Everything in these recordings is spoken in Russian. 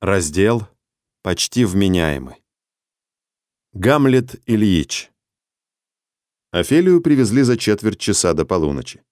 Раздел «Почти вменяемый». Гамлет Ильич. Офелию привезли за четверть часа до полуночи.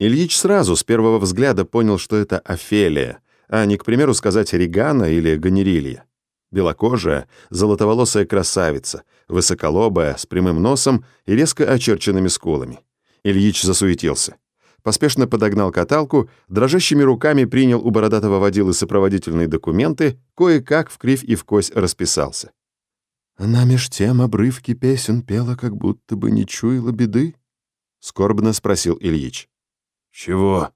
Ильич сразу, с первого взгляда, понял, что это Офелия, а не, к примеру, сказать Регана или Ганерилья. Белокожая, золотоволосая красавица, высоколобая, с прямым носом и резко очерченными скулами. Ильич засуетился поспешно подогнал каталку, дрожащими руками принял у бородатого водилы сопроводительные документы, кое-как в кривь и в кость расписался. Она меж тем обрывки песен пела, как будто бы не чуяла беды? Скорбно спросил Ильич. «Чего?»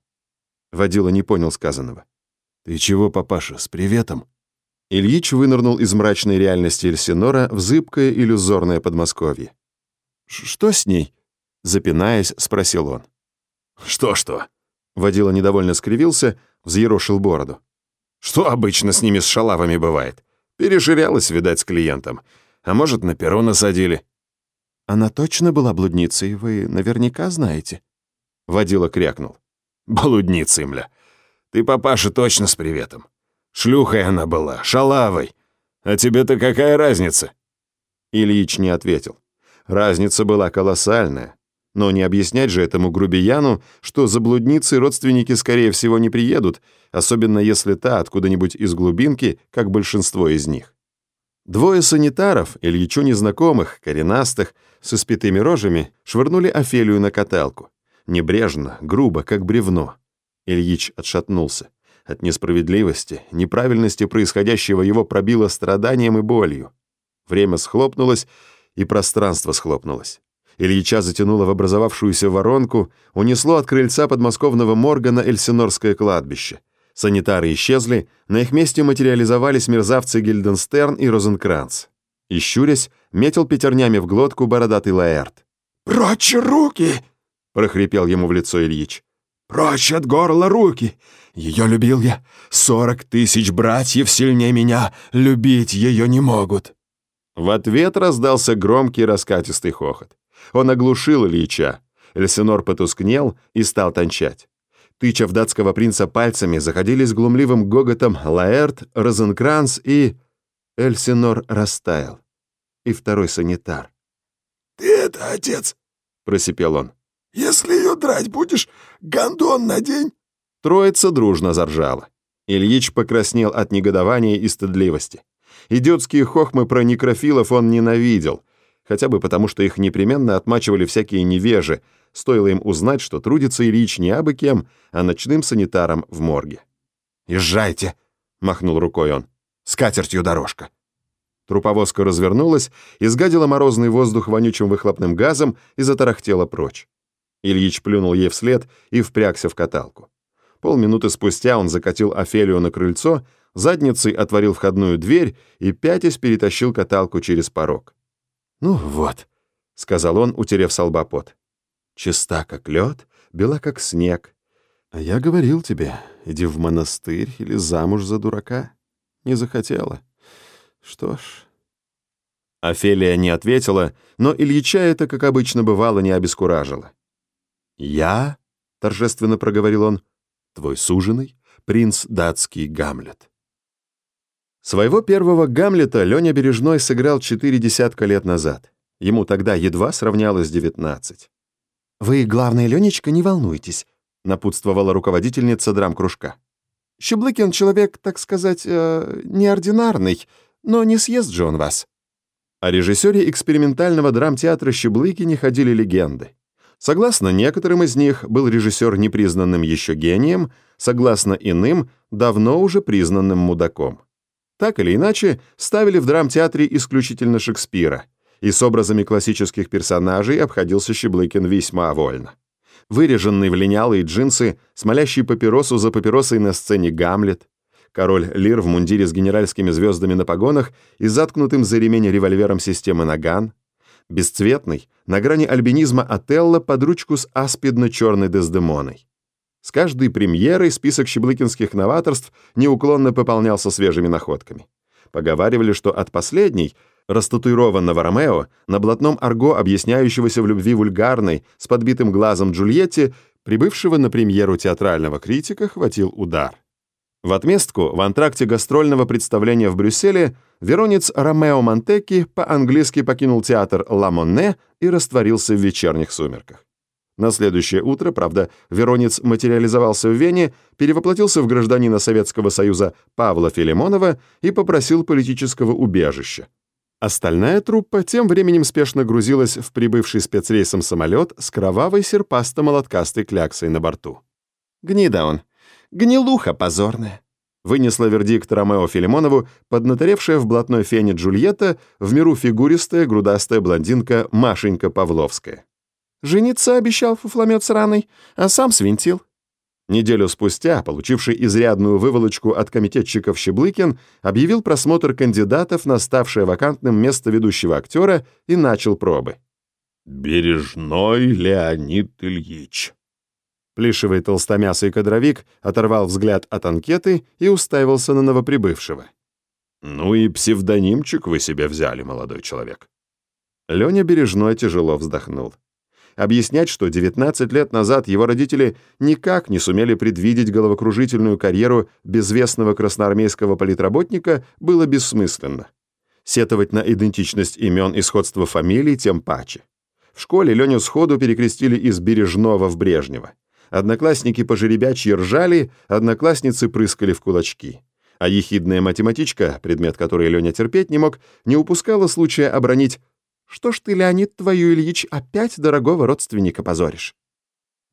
Водила не понял сказанного. «Ты чего, папаша, с приветом?» Ильич вынырнул из мрачной реальности Эльсинора в зыбкое иллюзорное Подмосковье. «Что с ней?» Запинаясь, спросил он. «Что-что?» Водила недовольно скривился, взъерошил бороду. «Что обычно с ними с шалавами бывает? Переширялась, видать, с клиентом. А может, на перо насадили?» «Она точно была блудницей, вы наверняка знаете?» Водила крякнул. «Блудницей, мля. Ты, папаша, точно с приветом. Шлюхой она была, шалавой. А тебе-то какая разница?» Ильич не ответил. Разница была колоссальная. Но не объяснять же этому грубияну, что за блудницей родственники, скорее всего, не приедут, особенно если та откуда-нибудь из глубинки, как большинство из них. Двое санитаров, Ильичу незнакомых, коренастых, с испитыми рожами, швырнули Офелию на каталку. Небрежно, грубо, как бревно. Ильич отшатнулся. От несправедливости, неправильности происходящего его пробило страданием и болью. Время схлопнулось, и пространство схлопнулось. Ильича затянуло в образовавшуюся воронку, унесло от крыльца подмосковного морга на Эльсинорское кладбище. Санитары исчезли, на их месте материализовались мерзавцы Гильденстерн и Розенкранц. И щурясь, метил пятернями в глотку бородатый Лаэрт. «Прочь руки!» — прохрипел ему в лицо Ильич. «Прочь от горла руки! Ее любил я. Сорок тысяч братьев сильнее меня любить ее не могут!» В ответ раздался громкий раскатистый хохот. Он оглушил Ильича. Эльсинор потускнел и стал тончать. Тыча в датского принца пальцами, заходили с глумливым гоготом Лаэрт, Розенкранц и... Эльсинор растаял. И второй санитар. «Ты это, отец!» — просипел он. «Если ее драть будешь, гондон надень!» Троица дружно заржала. Ильич покраснел от негодования и стыдливости. Идиотские хохмы про некрофилов он ненавидел — хотя бы потому, что их непременно отмачивали всякие невежи, стоило им узнать, что трудится Ильич не абы кем, а ночным санитаром в морге. «Езжайте!» — махнул рукой он. «С катертью дорожка!» Труповозка развернулась, изгадила морозный воздух вонючим выхлопным газом и затарахтела прочь. Ильич плюнул ей вслед и впрягся в каталку. Полминуты спустя он закатил Офелию на крыльцо, задницей отворил входную дверь и пятясь перетащил каталку через порог. «Ну вот», — сказал он, утерев со. «Чиста, как лед, бела, как снег. А я говорил тебе, иди в монастырь или замуж за дурака. Не захотела. Что ж...» Офелия не ответила, но Ильича это, как обычно бывало, не обескуражило. «Я», — торжественно проговорил он, — «твой суженый, принц датский Гамлет». Своего первого Гамлета Леня Бережной сыграл четыре десятка лет назад. Ему тогда едва сравнялось девятнадцать. «Вы, главное, Ленечка, не волнуйтесь», — напутствовала руководительница драм-кружка. «Щеблыкин человек, так сказать, э, неординарный, но не съест же он вас». О режиссере экспериментального драмтеатра Щеблыкине ходили легенды. Согласно некоторым из них, был режиссер непризнанным еще гением, согласно иным, давно уже признанным мудаком. Так или иначе, ставили в драмтеатре исключительно Шекспира, и с образами классических персонажей обходился Щеблыкин весьма вольно. Выреженный в линялые джинсы, смолящий папиросу за папиросой на сцене Гамлет, король Лир в мундире с генеральскими звездами на погонах и заткнутым за ремень револьвером системы Наган, бесцветный, на грани альбинизма Отелло под ручку с аспидно-черной Дездемоной. С каждой премьерой список щеблыкинских новаторств неуклонно пополнялся свежими находками. Поговаривали, что от последней, растатуированного Ромео, на блатном арго, объясняющегося в любви вульгарной, с подбитым глазом Джульетти, прибывшего на премьеру театрального критика, хватил удар. В отместку в антракте гастрольного представления в Брюсселе веронец Ромео Монтекки по-английски покинул театр «Ла Монне» и растворился в вечерних сумерках. На следующее утро, правда, веронец материализовался в Вене, перевоплотился в гражданина Советского Союза Павла Филимонова и попросил политического убежища. Остальная труппа тем временем спешно грузилась в прибывший спецрейсом самолет с кровавой серпасто-молоткастой кляксой на борту. «Гнида он! Гнилуха позорная!» вынесла вердикт Ромео Филимонову поднаторевшая в блатной фене Джульетта, в миру фигуристая грудастая блондинка Машенька Павловская. Жениться обещал фуфломет сраный, а сам свинтил. Неделю спустя, получивший изрядную выволочку от комитетчиков Щеблыкин, объявил просмотр кандидатов на ставшее вакантным место ведущего актера и начал пробы. «Бережной Леонид Ильич». Плешивый толстомясый кадровик оторвал взгляд от анкеты и уставился на новоприбывшего. «Ну и псевдонимчик вы себе взяли, молодой человек». Леня Бережной тяжело вздохнул. Объяснять, что 19 лет назад его родители никак не сумели предвидеть головокружительную карьеру безвестного красноармейского политработника, было бессмысленно. Сетовать на идентичность имен и сходство фамилий тем паче. В школе Леню сходу перекрестили из Бережного в Брежнева. Одноклассники по жеребячьи ржали, одноклассницы прыскали в кулачки. А ехидная математичка, предмет которой Леня терпеть не мог, не упускала случая обронить что ж ты, Леонид твою, Ильич, опять дорогого родственника позоришь?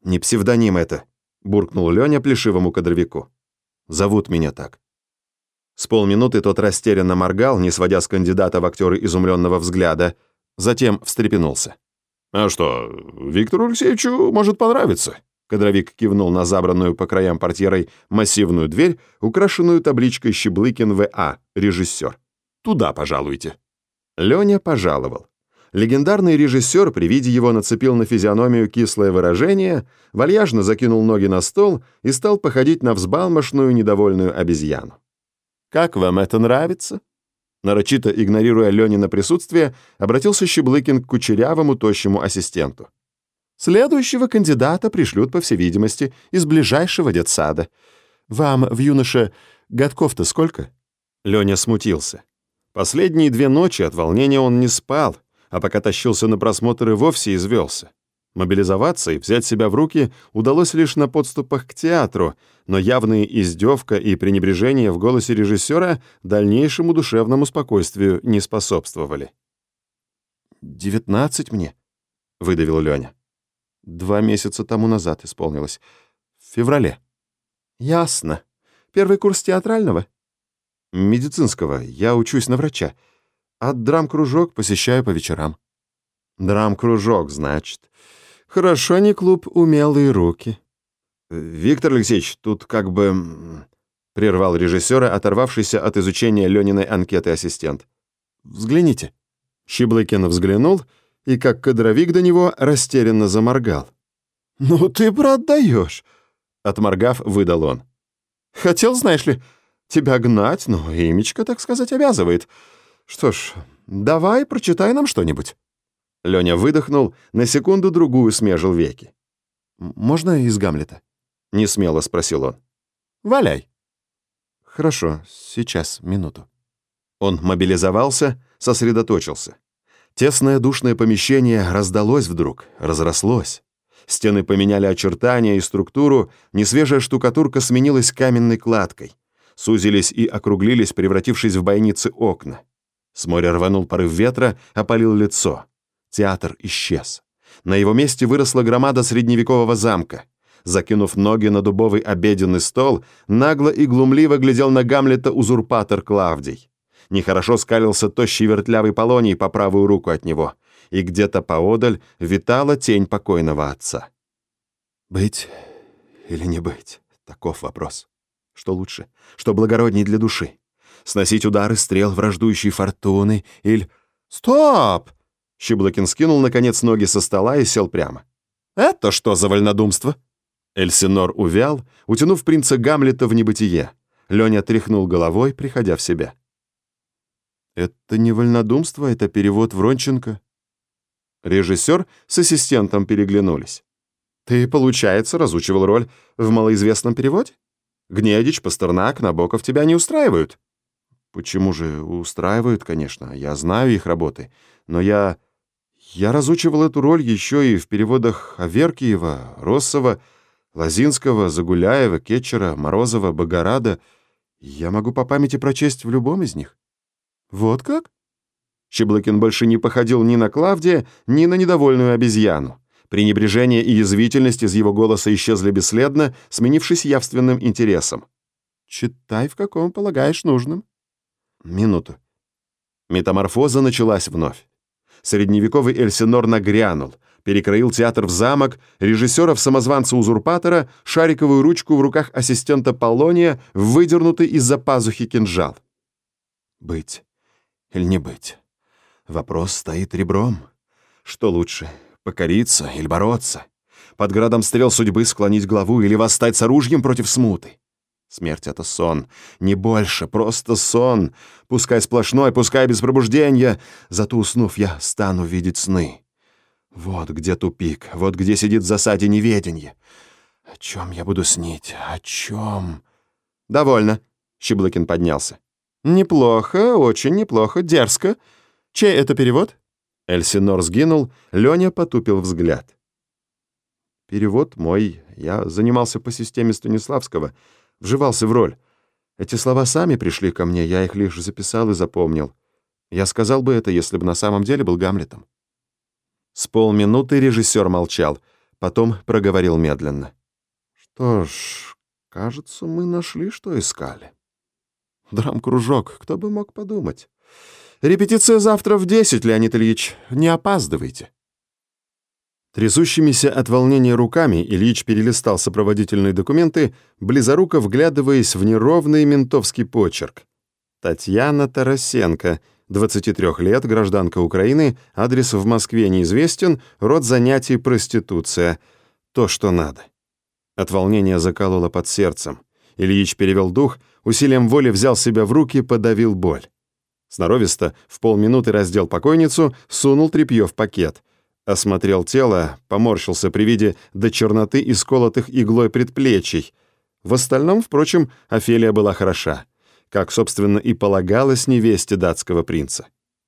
Не псевдоним это, буркнул Леня плешивому кадровику. Зовут меня так. С полминуты тот растерянно моргал, не сводя с кандидата в актеры изумленного взгляда, затем встрепенулся. «А что, Виктору Алексеевичу может понравиться?» Кадровик кивнул на забранную по краям портьерой массивную дверь, украшенную табличкой «Щеблыкин В.А. Режиссер». «Туда пожалуйте». Леня пожаловал. Легендарный режиссер при виде его нацепил на физиономию кислое выражение, вальяжно закинул ноги на стол и стал походить на взбалмошную недовольную обезьяну. «Как вам это нравится?» Нарочито игнорируя Ленина присутствие, обратился Щеблыкин к кучерявому тощему ассистенту. «Следующего кандидата пришлют, по всей видимости, из ближайшего детсада. Вам в юноше годков-то сколько?» Леня смутился. Последние две ночи от волнения он не спал, а пока тащился на просмотр и вовсе извелся. Мобилизоваться и взять себя в руки удалось лишь на подступах к театру, но явная издевка и пренебрежение в голосе режиссера дальнейшему душевному спокойствию не способствовали. «Девятнадцать мне», — выдавил Леня. «Два месяца тому назад исполнилось. В феврале». «Ясно. Первый курс театрального?» «Медицинского. Я учусь на врача. А драм-кружок посещаю по вечерам. Драм-кружок, значит. Хорошо не клуб «Умелые руки». Виктор Алексеевич, тут как бы... Прервал режиссера, оторвавшийся от изучения Лениной анкеты ассистент. «Взгляните». Щеблыкин взглянул и, как кадровик до него, растерянно заморгал. «Ну ты, брат, даешь!» Отморгав, выдал он. «Хотел, знаешь ли, тебя гнать, но имечко, так сказать, обязывает. Что ж, давай прочитай нам что-нибудь. Лёня выдохнул, на секунду-другую смежил веки. «Можно из Гамлета?» — несмело спросил он. «Валяй». «Хорошо, сейчас, минуту». Он мобилизовался, сосредоточился. Тесное душное помещение раздалось вдруг, разрослось. Стены поменяли очертания и структуру, несвежая штукатурка сменилась каменной кладкой. Сузились и округлились, превратившись в бойницы окна. С моря рванул порыв ветра, опалил лицо. Театр исчез. На его месте выросла громада средневекового замка. Закинув ноги на дубовый обеденный стол, нагло и глумливо глядел на Гамлета узурпатор Клавдий. Нехорошо скалился тощий вертлявый полоний по правую руку от него, и где-то поодаль витала тень покойного отца. «Быть или не быть?» — таков вопрос. Что лучше? Что благородней для души? Сносить удары стрел враждующей фортуны или... «Стоп!» Щеблокин скинул, наконец, ноги со стола и сел прямо. «Это что за вольнодумство?» Эльсинор увял, утянув принца Гамлета в небытие. Леня тряхнул головой, приходя в себя. «Это не вольнодумство, это перевод Вронченко». Режиссер с ассистентом переглянулись. «Ты, получается, разучивал роль в малоизвестном переводе?» Гнедич, Пастернак, Набоков тебя не устраивают?» «Почему же устраивают, конечно, я знаю их работы, но я... Я разучивал эту роль еще и в переводах Аверкиева, Россова, Лазинского, Загуляева, Кетчера, Морозова, Богорада. Я могу по памяти прочесть в любом из них». «Вот как?» Щеблыкин больше не походил ни на Клавдия, ни на недовольную обезьяну. Пренебрежение и язвительность из его голоса исчезли бесследно, сменившись явственным интересом. «Читай, в каком полагаешь нужным». «Минуту». Метаморфоза началась вновь. Средневековый Эльсинор нагрянул, перекроил театр в замок, режиссера в самозванца-узурпатора, шариковую ручку в руках ассистента Полония, выдернутый из-за пазухи кинжал. «Быть или не быть?» Вопрос стоит ребром. Что лучше, покориться или бороться? Под градом стрел судьбы склонить главу или восстать с оружием против смуты? Смерть — это сон. Не больше, просто сон. Пускай сплошной, пускай без пробуждения. Зато уснув, я стану видеть сны. Вот где тупик, вот где сидит в засаде неведенье. О чем я буду снить? О чем? Довольно. Щеблыкин поднялся. Неплохо, очень неплохо, дерзко. Чей это перевод?» Эльсинор сгинул, Леня потупил взгляд. «Перевод мой. Я занимался по системе Станиславского, вживался в роль. Эти слова сами пришли ко мне, я их лишь записал и запомнил. Я сказал бы это, если бы на самом деле был Гамлетом». С полминуты режиссер молчал, потом проговорил медленно. «Что ж, кажется, мы нашли, что искали. Драм-кружок, кто бы мог подумать». Репетиция завтра в десять, Леонид Ильич. Не опаздывайте». Трясущимися от волнения руками Ильич перелистал сопроводительные документы, близоруко вглядываясь в неровный ментовский почерк. Татьяна Тарасенко, 23 лет, гражданка Украины, адрес в Москве неизвестен, род занятий проституция. То, что надо. От волнения закололо под сердцем. Ильич перевел дух, усилием воли взял себя в руки, подавил боль. Сноровисто в полминуты раздел покойницу, сунул тряпье в пакет. Осмотрел тело, поморщился при виде до черноты исколотых иглой предплечий. В остальном, впрочем, Офелия была хороша, как, собственно, и полагалось невесте датского принца.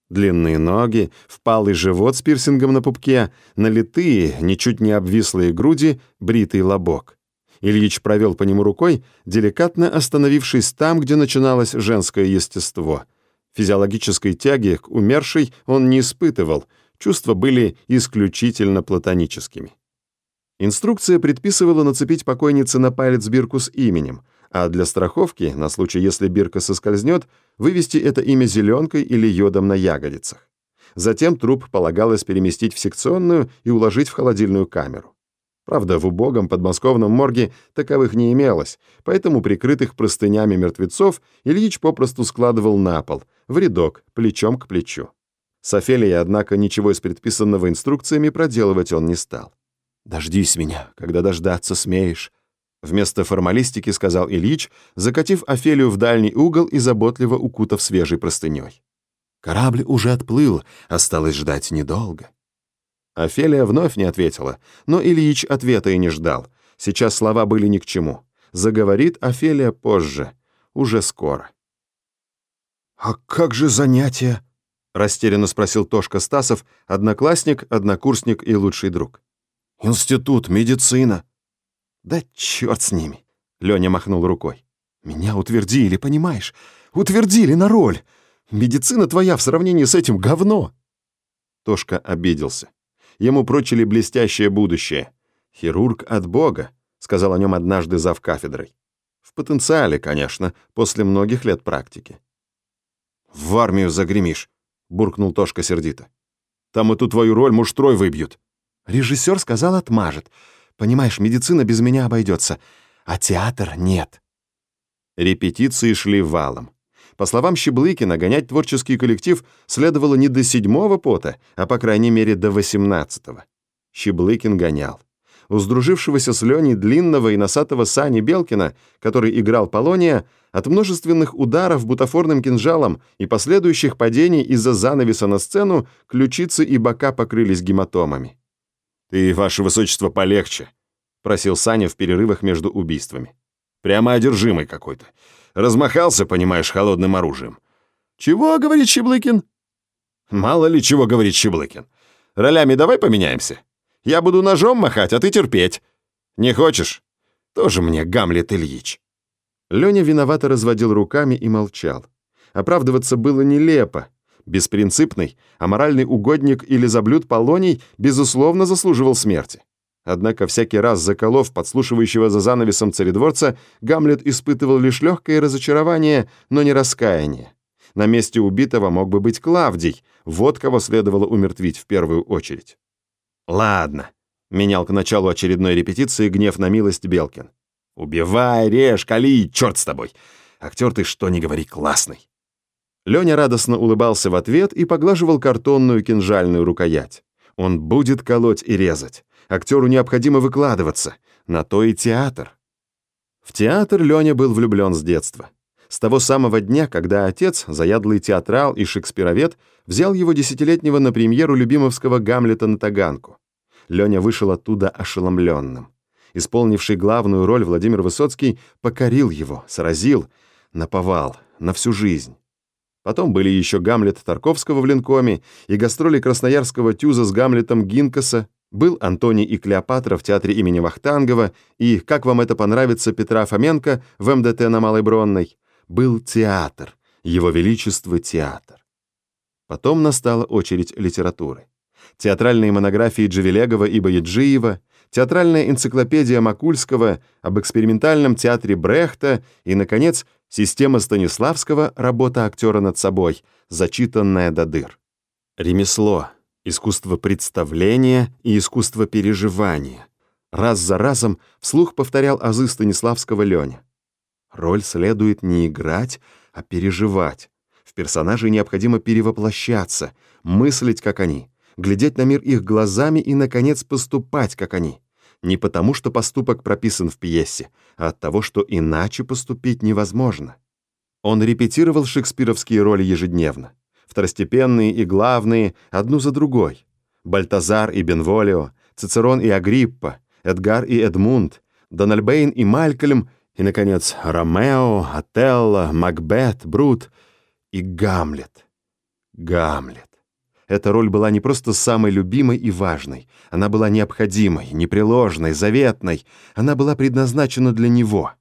Длинные ноги, впалый живот с пирсингом на пупке, налитые, ничуть не обвислые груди, бритый лобок. Ильич провел по нему рукой, деликатно остановившись там, где начиналось женское естество — Физиологической тяги к умершей он не испытывал, чувства были исключительно платоническими. Инструкция предписывала нацепить покойнице на палец бирку с именем, а для страховки, на случай, если бирка соскользнет, вывести это имя зеленкой или йодом на ягодицах. Затем труп полагалось переместить в секционную и уложить в холодильную камеру. Правда, в убогом подмосковном морге таковых не имелось, поэтому прикрытых простынями мертвецов Ильич попросту складывал на пол, в рядок, плечом к плечу. С Офелией, однако, ничего из предписанного инструкциями проделывать он не стал. «Дождись меня, когда дождаться смеешь», — вместо формалистики сказал Ильич, закатив Офелию в дальний угол и заботливо укутав свежей простыней. «Корабль уже отплыл, осталось ждать недолго». Офелия вновь не ответила, но Ильич ответа и не ждал. Сейчас слова были ни к чему. Заговорит Офелия позже, уже скоро. «А как же занятия?» — растерянно спросил Тошка Стасов, одноклассник, однокурсник и лучший друг. «Институт, медицина». «Да черт с ними!» — Леня махнул рукой. «Меня утвердили, понимаешь? Утвердили на роль! Медицина твоя в сравнении с этим говно!» Тошка обиделся. Ему прочили блестящее будущее. «Хирург от Бога», — сказал о нем однажды зав кафедрой. В потенциале, конечно, после многих лет практики. «В армию загремишь», — буркнул Тошка сердито. «Там эту твою роль муштрой выбьют». Режиссер сказал, отмажет. Понимаешь, медицина без меня обойдется, а театр нет. Репетиции шли валом. По словам Щеблыкина, гонять творческий коллектив следовало не до седьмого пота, а по крайней мере до восемнадцатого. Щеблыкин гонял. У сдружившегося с Леней длинного и носатого Сани Белкина, который играл Полония, от множественных ударов бутафорным кинжалом и последующих падений из-за занавеса на сцену ключицы и бока покрылись гематомами. «Ты, ваше высочество, полегче», — просил Саня в перерывах между убийствами. Прямо одержимый какой-то. Размахался, понимаешь, холодным оружием. «Чего?» — говорит Щеблыкин. «Мало ли чего говорит Щеблыкин. Ролями давай поменяемся. Я буду ножом махать, а ты терпеть. Не хочешь? Тоже мне Гамлет Ильич». Леня виновато разводил руками и молчал. Оправдываться было нелепо. Беспринципный, аморальный угодник или заблюд Полоний, безусловно, заслуживал смерти. Однако всякий раз заколов подслушивающего за занавесом царедворца, Гамлет испытывал лишь легкое разочарование, но не раскаяние. На месте убитого мог бы быть Клавдий, вот кого следовало умертвить в первую очередь. «Ладно», — менял к началу очередной репетиции гнев на милость Белкин. «Убивай, режь, кали, черт с тобой! Актер ты что ни говори, классный!» Леня радостно улыбался в ответ и поглаживал картонную кинжальную рукоять. Он будет колоть и резать. Актеру необходимо выкладываться. На то и театр. В театр Леня был влюблен с детства. С того самого дня, когда отец, заядлый театрал и шекспировед, взял его десятилетнего на премьеру любимовского «Гамлета» на Таганку. Леня вышел оттуда ошеломленным. Исполнивший главную роль Владимир Высоцкий покорил его, сразил, наповал, на всю жизнь. Потом были еще Гамлет Тарковского в Ленкоме и гастроли красноярского тюза с Гамлетом Гинкаса, был Антоний и Клеопатра в театре имени Вахтангова и «Как вам это понравится» Петра Фоменко в МДТ на Малой Бронной. Был театр, его величество театр. Потом настала очередь литературы. Театральные монографии Джавелегова и Баяджиева, театральная энциклопедия Макульского об экспериментальном театре Брехта и, наконец, Система Станиславского «Работа актера над собой», зачитанная до дыр. Ремесло, искусство представления и искусство переживания. Раз за разом вслух повторял азы Станиславского Леня. Роль следует не играть, а переживать. В персонажей необходимо перевоплощаться, мыслить, как они, глядеть на мир их глазами и, наконец, поступать, как они не потому, что поступок прописан в пьесе, а от того, что иначе поступить невозможно. Он репетировал шекспировские роли ежедневно, второстепенные и главные, одну за другой. Бальтазар и Бенволио, Цицерон и Агриппа, Эдгар и Эдмунд, Дональбейн и Малькольм, и, наконец, Ромео, Отелло, Макбет, Брут и Гамлет. Гамлет. Эта роль была не просто самой любимой и важной, она была необходимой, непреложной, заветной, она была предназначена для него.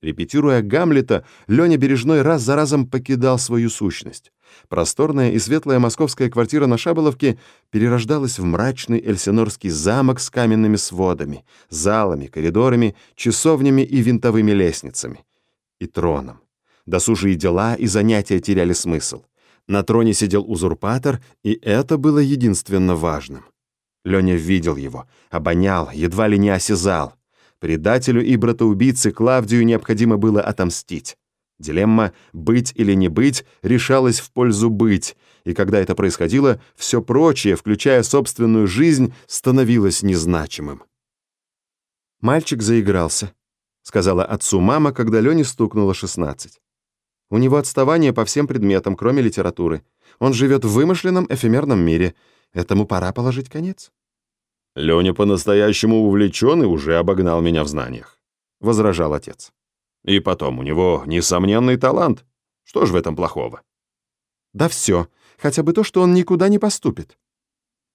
Репетируя Гамлета, Леня Бережной раз за разом покидал свою сущность. Просторная и светлая московская квартира на Шаболовке перерождалась в мрачный эльсинорский замок с каменными сводами, залами, коридорами, часовнями и винтовыми лестницами. И троном. Досужие дела и занятия теряли смысл. На троне сидел узурпатор, и это было единственно важным. Леня видел его, обонял, едва ли не осязал. Предателю и братоубийце Клавдию необходимо было отомстить. Дилемма «быть или не быть» решалась в пользу «быть», и когда это происходило, все прочее, включая собственную жизнь, становилось незначимым. «Мальчик заигрался», — сказала отцу мама, когда Лене стукнуло шестнадцать. У него отставание по всем предметам, кроме литературы. Он живет в вымышленном эфемерном мире. Этому пора положить конец». «Леня по-настоящему увлечен и уже обогнал меня в знаниях», — возражал отец. «И потом, у него несомненный талант. Что ж в этом плохого?» «Да все. Хотя бы то, что он никуда не поступит».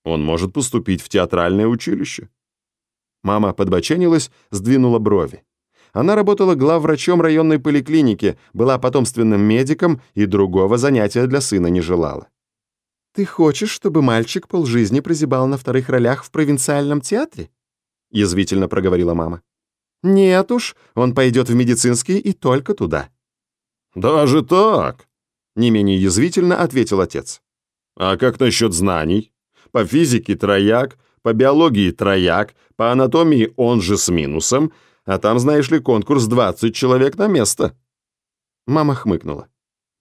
«Он может поступить в театральное училище». Мама подбоченилась, сдвинула брови. Она работала главврачом районной поликлиники, была потомственным медиком и другого занятия для сына не желала. «Ты хочешь, чтобы мальчик полжизни прозябал на вторых ролях в провинциальном театре?» — язвительно проговорила мама. «Нет уж, он пойдет в медицинский и только туда». «Даже так?» — не менее язвительно ответил отец. «А как насчет знаний? По физике трояк, по биологии трояк, по анатомии он же с минусом, а там, знаешь ли, конкурс 20 человек на место». Мама хмыкнула.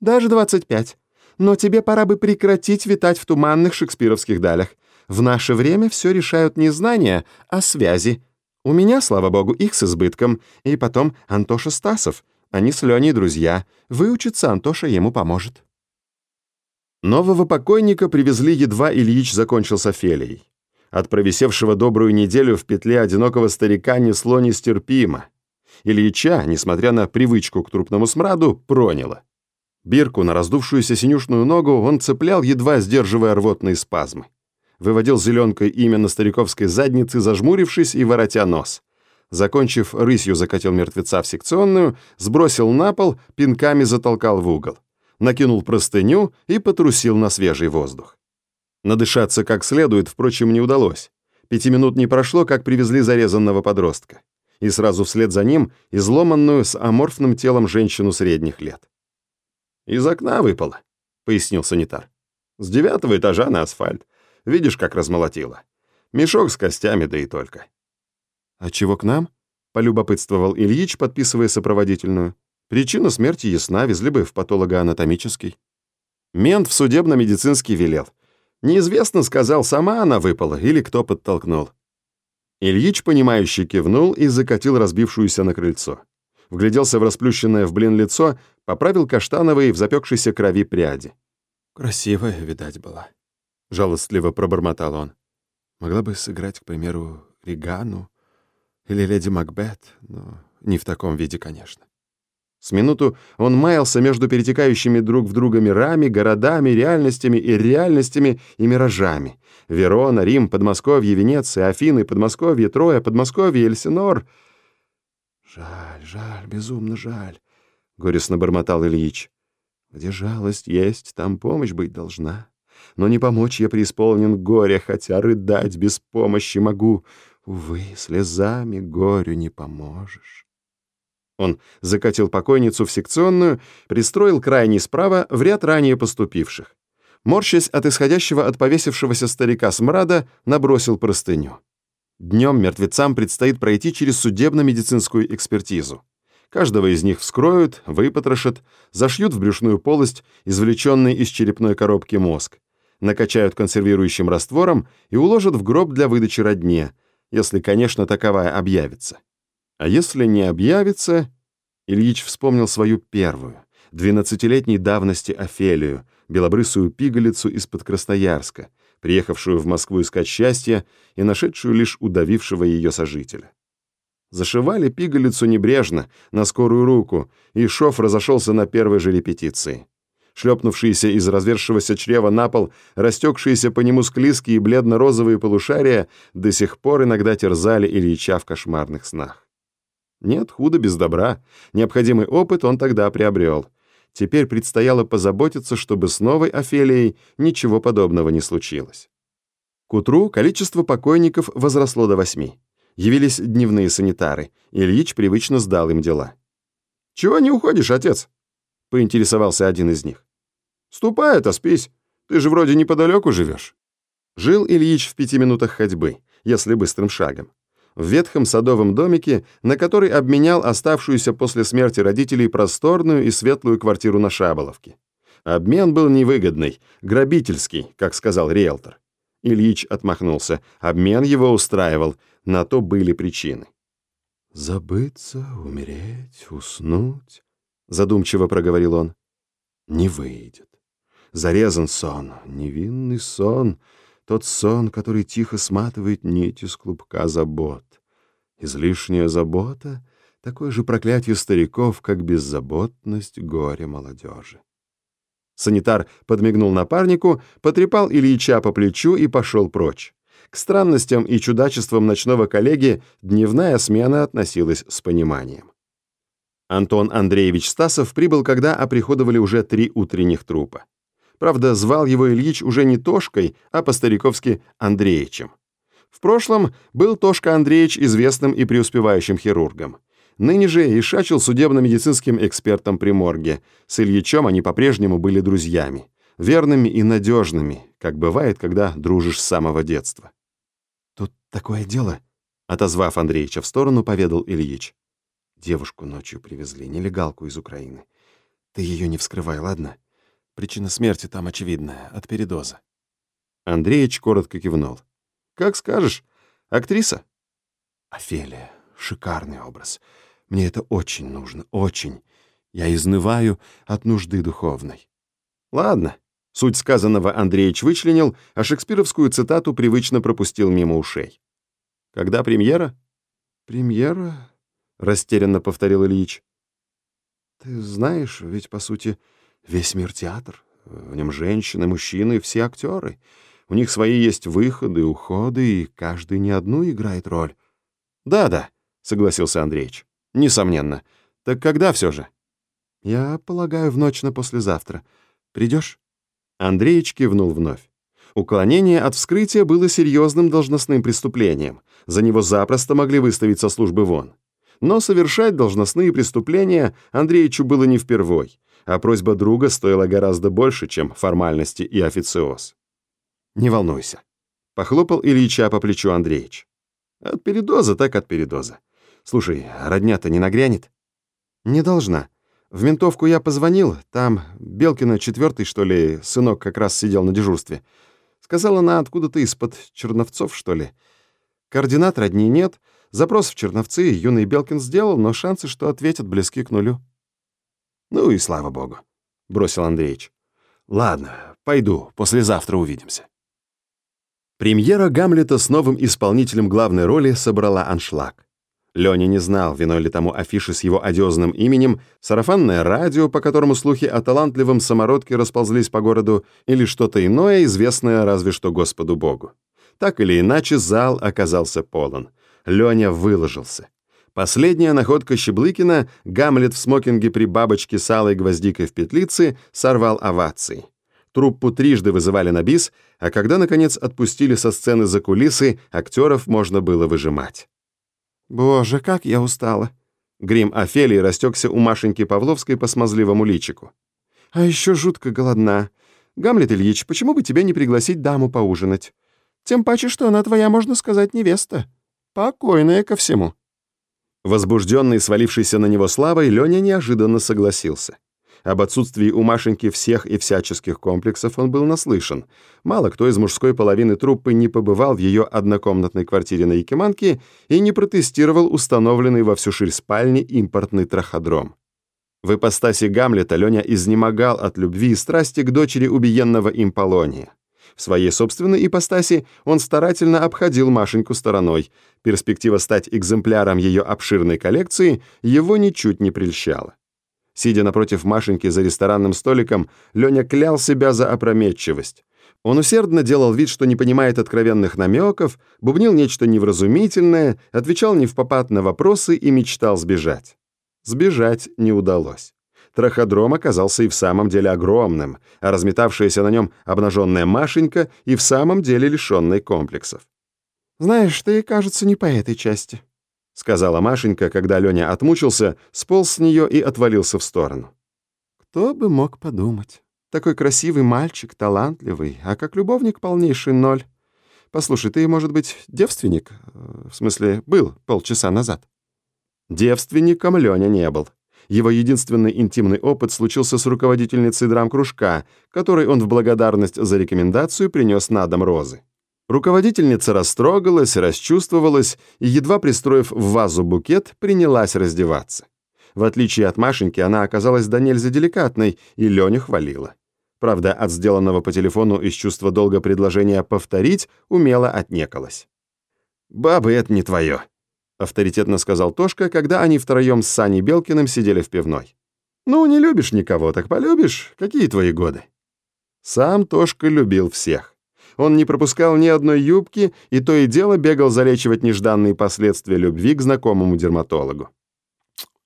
«Даже 25. Но тебе пора бы прекратить витать в туманных шекспировских далях. В наше время все решают не знания, а связи. У меня, слава богу, их с избытком. И потом Антоша Стасов. Они с Леней друзья. Выучиться Антоша ему поможет». Нового покойника привезли, едва Ильич закончил с Офелией. От провисевшего добрую неделю в петле одинокого старика несло нестерпимо. Ильича, несмотря на привычку к трупному смраду, проняло. Бирку на раздувшуюся синюшную ногу он цеплял, едва сдерживая рвотные спазмы. Выводил зеленкой имя на стариковской заднице, зажмурившись и воротя нос. Закончив, рысью закатил мертвеца в секционную, сбросил на пол, пинками затолкал в угол. Накинул простыню и потрусил на свежий воздух. Надышаться как следует, впрочем, не удалось. Пяти минут не прошло, как привезли зарезанного подростка. И сразу вслед за ним изломанную с аморфным телом женщину средних лет. «Из окна выпало», — пояснил санитар. «С девятого этажа на асфальт. Видишь, как размолотило. Мешок с костями, да и только». «А чего к нам?» — полюбопытствовал Ильич, подписывая сопроводительную. «Причина смерти ясна, везли бы в патологоанатомический». Мент в судебно-медицинский велел. Неизвестно, сказал, сама она выпала или кто подтолкнул. Ильич, понимающе кивнул и закатил разбившуюся на крыльцо. Вгляделся в расплющенное в блин лицо, поправил каштановые в запекшейся крови пряди. «Красивая, видать, была», — жалостливо пробормотал он. «Могла бы сыграть, к примеру, Ригану или леди Макбет, но не в таком виде, конечно». С минуту он маялся между перетекающими друг в друга мирами, городами, реальностями и реальностями и миражами. Верона, Рим, Подмосковье, Венеция, Афины, Подмосковье, Троя, Подмосковье, Эльсинор. «Жаль, жаль, безумно жаль», — горестно бормотал Ильич. «Где жалость есть, там помощь быть должна. Но не помочь я преисполнен горя, хотя рыдать без помощи могу. Увы, слезами горю не поможешь». Он закатил покойницу в секционную, пристроил крайний справа в ряд ранее поступивших. Морщась от исходящего от повесившегося старика смрада, набросил простыню. Днем мертвецам предстоит пройти через судебно-медицинскую экспертизу. Каждого из них вскроют, выпотрошат, зашьют в брюшную полость, извлеченный из черепной коробки мозг, накачают консервирующим раствором и уложат в гроб для выдачи родне, если, конечно, таковая объявится. А если не объявится... Ильич вспомнил свою первую, двенадцатилетней давности Офелию, белобрысую пигалицу из-под Красноярска, приехавшую в Москву искать счастья и нашедшую лишь удавившего ее сожителя. Зашивали пигалицу небрежно, на скорую руку, и шов разошелся на первой же репетиции. Шлепнувшиеся из развершегося чрева на пол, растекшиеся по нему склизкие бледно-розовые полушария до сих пор иногда терзали Ильича в кошмарных снах. Нет, худо без добра. Необходимый опыт он тогда приобрел. Теперь предстояло позаботиться, чтобы с новой Офелией ничего подобного не случилось. К утру количество покойников возросло до восьми. Явились дневные санитары. Ильич привычно сдал им дела. «Чего не уходишь, отец?» — поинтересовался один из них. «Ступай, отоспись. Ты же вроде неподалеку живешь». Жил Ильич в пяти минутах ходьбы, если быстрым шагом в ветхом садовом домике, на который обменял оставшуюся после смерти родителей просторную и светлую квартиру на Шаболовке. Обмен был невыгодный, грабительский, как сказал риэлтор. Ильич отмахнулся. Обмен его устраивал, на то были причины. «Забыться, умереть, уснуть», — задумчиво проговорил он. «Не выйдет. Зарезан сон, невинный сон, тот сон, который тихо сматывает нить из клубка забот. Излишняя забота — такое же проклятие стариков, как беззаботность горя молодежи. Санитар подмигнул напарнику, потрепал Ильича по плечу и пошел прочь. К странностям и чудачествам ночного коллеги дневная смена относилась с пониманием. Антон Андреевич Стасов прибыл, когда оприходовали уже три утренних трупа. Правда, звал его Ильич уже не Тошкой, а по-стариковски Андреичем. В прошлом был Тошка Андреевич известным и преуспевающим хирургом. Ныне же и шачил судебно-медицинским экспертом при морге. С Ильичом они по-прежнему были друзьями. Верными и надежными, как бывает, когда дружишь с самого детства. «Тут такое дело», — отозвав Андреевича в сторону, поведал Ильич. «Девушку ночью привезли, нелегалку из Украины. Ты ее не вскрывай, ладно? Причина смерти там очевидная, от передоза». Андреич коротко кивнул. «Как скажешь. Актриса?» «Офелия. Шикарный образ. Мне это очень нужно, очень. Я изнываю от нужды духовной». «Ладно». Суть сказанного Андреич вычленил, а шекспировскую цитату привычно пропустил мимо ушей. «Когда премьера?» «Премьера — растерянно повторил Ильич. «Ты знаешь, ведь, по сути, весь мир театр. В нем женщины, мужчины, все актеры. У них свои есть выходы, уходы, и каждый не одну играет роль». «Да-да», — согласился Андреич. «Несомненно. Так когда все же?» «Я полагаю, в ночь на послезавтра. Придешь?» Андреич кивнул вновь. Уклонение от вскрытия было серьезным должностным преступлением. За него запросто могли выставить со службы вон. Но совершать должностные преступления Андреичу было не впервой, а просьба друга стоила гораздо больше, чем формальности и официоз. «Не волнуйся», — похлопал Ильича по плечу Андреич. «От передоза так от передоза. Слушай, родня-то не нагрянет?» «Не должна. В ментовку я позвонил, там Белкина четвертый, что ли, сынок как раз сидел на дежурстве. Сказала она откуда-то из-под Черновцов, что ли. Координат родни нет, запрос в Черновцы юный Белкин сделал, но шансы, что ответят, близки к нулю. «Ну и слава богу», — бросил Андреич. «Ладно, пойду, послезавтра увидимся». Премьера Гамлета с новым исполнителем главной роли собрала аншлаг. Леня не знал, виной ли тому афиши с его одиозным именем, сарафанное радио, по которому слухи о талантливом самородке расползлись по городу, или что-то иное, известное разве что Господу Богу. Так или иначе, зал оказался полон. Леня выложился. Последняя находка Щеблыкина, Гамлет в смокинге при бабочке с алой гвоздикой в петлице, сорвал овации. Труппу трижды вызывали на бис, а когда, наконец, отпустили со сцены за кулисы, актеров можно было выжимать. «Боже, как я устала!» Грим Офелии растекся у Машеньки Павловской по смазливому личику. «А еще жутко голодна. Гамлет Ильич, почему бы тебе не пригласить даму поужинать? Тем паче, что она твоя, можно сказать, невеста. Покойная ко всему». Возбужденный свалившийся на него славой, Леня неожиданно согласился. Об отсутствии у Машеньки всех и всяческих комплексов он был наслышан. Мало кто из мужской половины труппы не побывал в ее однокомнатной квартире на Якиманке и не протестировал установленный во всю ширь спальни импортный траходром. В ипостаси Гамлета Леня изнемогал от любви и страсти к дочери убиенного им Полония. В своей собственной ипостаси он старательно обходил Машеньку стороной. Перспектива стать экземпляром ее обширной коллекции его ничуть не прельщала. Сидя напротив Машеньки за ресторанным столиком, Леня клял себя за опрометчивость. Он усердно делал вид, что не понимает откровенных намеков, бубнил нечто невразумительное, отвечал не в попад на вопросы и мечтал сбежать. Сбежать не удалось. Траходром оказался и в самом деле огромным, а разметавшаяся на нем обнаженная Машенька и в самом деле лишенной комплексов. «Знаешь, ты, кажется, не по этой части», — сказала Машенька, когда Леня отмучился, сполз с нее и отвалился в сторону. «Кто бы мог подумать? Такой красивый мальчик, талантливый, а как любовник полнейший ноль. Послушай, ты, может быть, девственник? Э, в смысле, был полчаса назад?» Девственником Леня не был. Его единственный интимный опыт случился с руководительницей драм-кружка, которой он в благодарность за рекомендацию принес на дом розы. Руководительница растрогалась, расчувствовалась и, едва пристроив в вазу букет, принялась раздеваться. В отличие от Машеньки, она оказалась до нельзя деликатной и Леню хвалила. Правда, от сделанного по телефону из чувства долга предложения повторить умело отнекалась. «Бабы, это не твое», — авторитетно сказал Тошка, когда они втроем с Саней Белкиным сидели в пивной. «Ну, не любишь никого, так полюбишь. Какие твои годы?» Сам Тошка любил всех. Он не пропускал ни одной юбки и то и дело бегал залечивать нежданные последствия любви к знакомому дерматологу.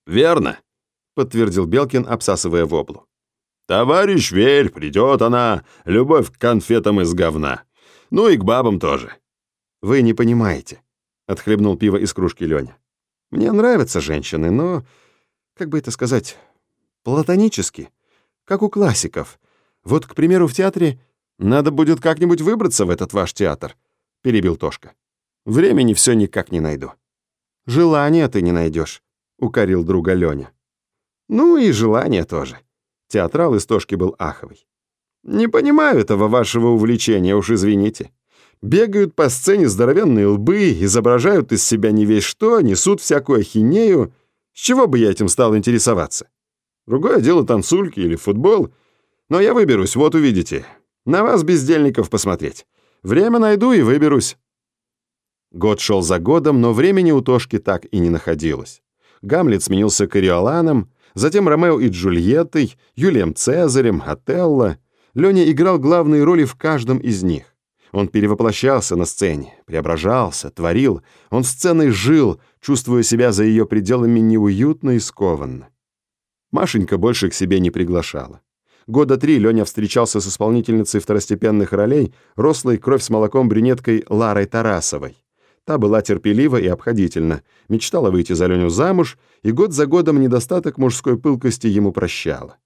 «Верно», — подтвердил Белкин, обсасывая воблу. «Товарищ, верь, придет она, любовь к конфетам из говна. Ну и к бабам тоже». «Вы не понимаете», — отхлебнул пиво из кружки Леня. «Мне нравятся женщины, но, как бы это сказать, платонически, как у классиков. Вот, к примеру, в театре «Надо будет как-нибудь выбраться в этот ваш театр», — перебил Тошка. «Времени все никак не найду». «Желания ты не найдешь», — укорил друга Леня. «Ну и желания тоже». Театрал из Тошки был аховый. «Не понимаю этого вашего увлечения, уж извините. Бегают по сцене здоровенные лбы, изображают из себя не весь что, несут всякую ахинею. С чего бы я этим стал интересоваться? Другое дело танцульки или футбол. Но я выберусь, вот увидите. На вас, бездельников, посмотреть. Время найду и выберусь». Год шел за годом, но времени у Тошки так и не находилось. Гамлет сменился Кориоланом, затем Ромео и Джульеттой, Юлием Цезарем, Отелло. Леня играл главные роли в каждом из них. Он перевоплощался на сцене, преображался, творил. Он сценой жил, чувствуя себя за ее пределами неуютно и скованно. Машенька больше к себе не приглашала. Года три Леня встречался с исполнительницей второстепенных ролей, рослой кровь с молоком брюнеткой Ларой Тарасовой. Та была терпелива и обходительна, мечтала выйти за Леню замуж, и год за годом недостаток мужской пылкости ему прощала.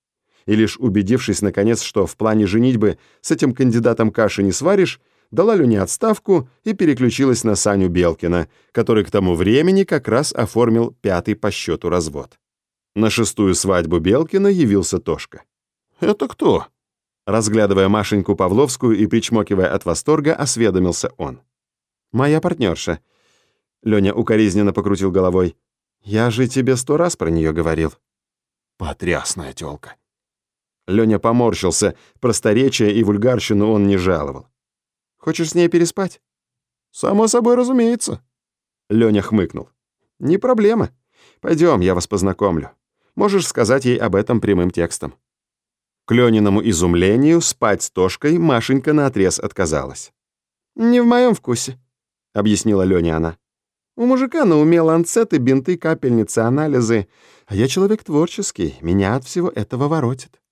И лишь убедившись, наконец, что в плане женитьбы с этим кандидатом каши не сваришь, дала Люне отставку и переключилась на Саню Белкина, который к тому времени как раз оформил пятый по счету развод. На шестую свадьбу Белкина явился Тошка. «Это кто?» Разглядывая Машеньку Павловскую и причмокивая от восторга, осведомился он. «Моя партнерша». Леня укоризненно покрутил головой. «Я же тебе сто раз про нее говорил». «Потрясная тёлка». Леня поморщился, просторечие и вульгарщину он не жаловал. Хочешь с ней переспать?» «Само собой разумеется». Леня хмыкнул. «Не проблема. Пойдем, я вас познакомлю. Можешь сказать ей об этом прямым текстом». К Лениному изумлению спать с Тошкой Машенька наотрез отказалась. «Не в моем вкусе», — объяснила Леня она. «У мужика на уме ланцеты, бинты, капельницы, анализы, а я человек творческий, меня от всего этого воротит».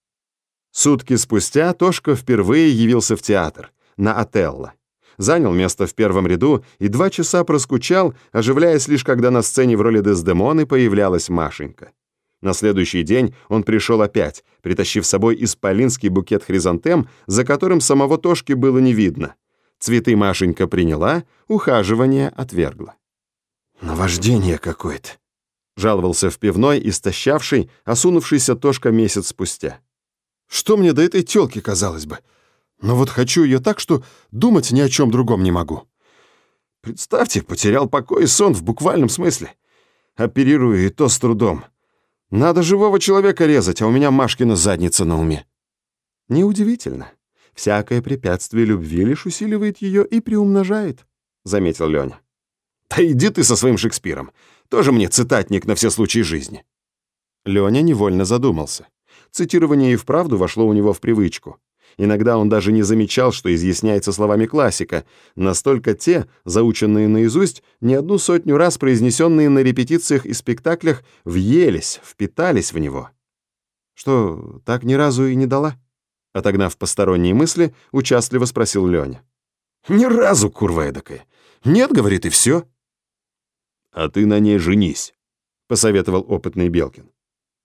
Сутки спустя Тошка впервые явился в театр — на Отелло. Занял место в первом ряду и два часа проскучал, оживляясь лишь когда на сцене в роли Дездемоны появлялась Машенька. На следующий день он пришел опять, притащив с собой исполинский букет хризантем, за которым самого Тошки было не видно. Цветы Машенька приняла, ухаживание отвергла. «Наваждение какое-то», — жаловался в пивной, истощавший, осунувшийся Тошка месяц спустя. «Что мне до этой тёлки, казалось бы? Но вот хочу ее так, что думать ни о чем другом не могу. Представьте, потерял покой и сон в буквальном смысле. Оперирую и то с трудом. Надо живого человека резать, а у меня Машкина задница на уме. Неудивительно. Всякое препятствие любви лишь усиливает ее и приумножает, заметил Леня. Да иди ты со своим Шекспиром. Тоже мне цитатник на все случаи жизни. Леня невольно задумался. Цитирование и вправду вошло у него в привычку. Иногда он даже не замечал, что изъясняется словами классика, настолько те, заученные наизусть, не одну сотню раз произнесенные на репетициях и спектаклях, въелись, впитались в него. «Что, так ни разу и не дала?» Отогнав посторонние мысли, участливо спросил Леня. «Ни разу, курва эдакая. Нет, — говорит, — и все». «А ты на ней женись», — посоветовал опытный Белкин.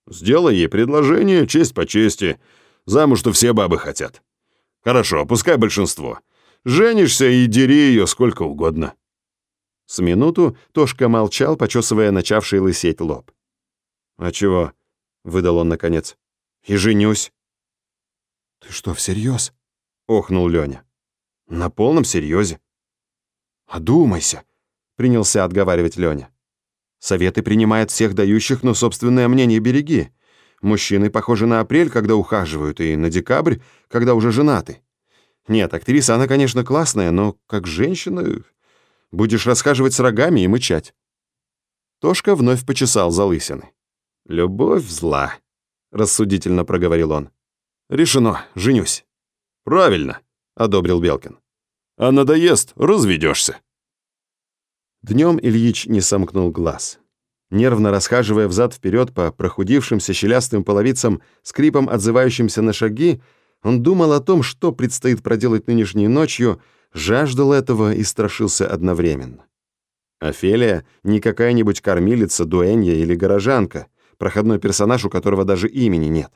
«Сделай ей предложение, честь по чести. Замуж-то все бабы хотят. Хорошо, пускай большинство. Женишься и дери ее сколько угодно». С минуту Тошка молчал, почесывая начавший лысеть лоб. «А чего?» — выдал он наконец. «И женюсь». «Ты что, всерьез?» — охнул Леня. «На полном серьезе». «Одумайся», — принялся отговаривать Леня. «Советы принимает всех дающих, но собственное мнение береги. Мужчины похожи на апрель, когда ухаживают, и на декабрь, когда уже женаты. Нет, актриса, она, конечно, классная, но как женщина будешь расхаживать с рогами и мычать. Тошка вновь почесал за лысины. «Любовь зла», — рассудительно проговорил он. «Решено, женюсь». «Правильно», — одобрил Белкин. «А надоест, разведешься». Днем Ильич не сомкнул глаз. Нервно расхаживая взад-вперед по прохудившимся щелястым половицам, скрипом отзывающимся на шаги, он думал о том, что предстоит проделать нынешней ночью, жаждал этого и страшился одновременно. Офелия не какая-нибудь кормилица, дуэнья или горожанка, проходной персонаж, у которого даже имени нет.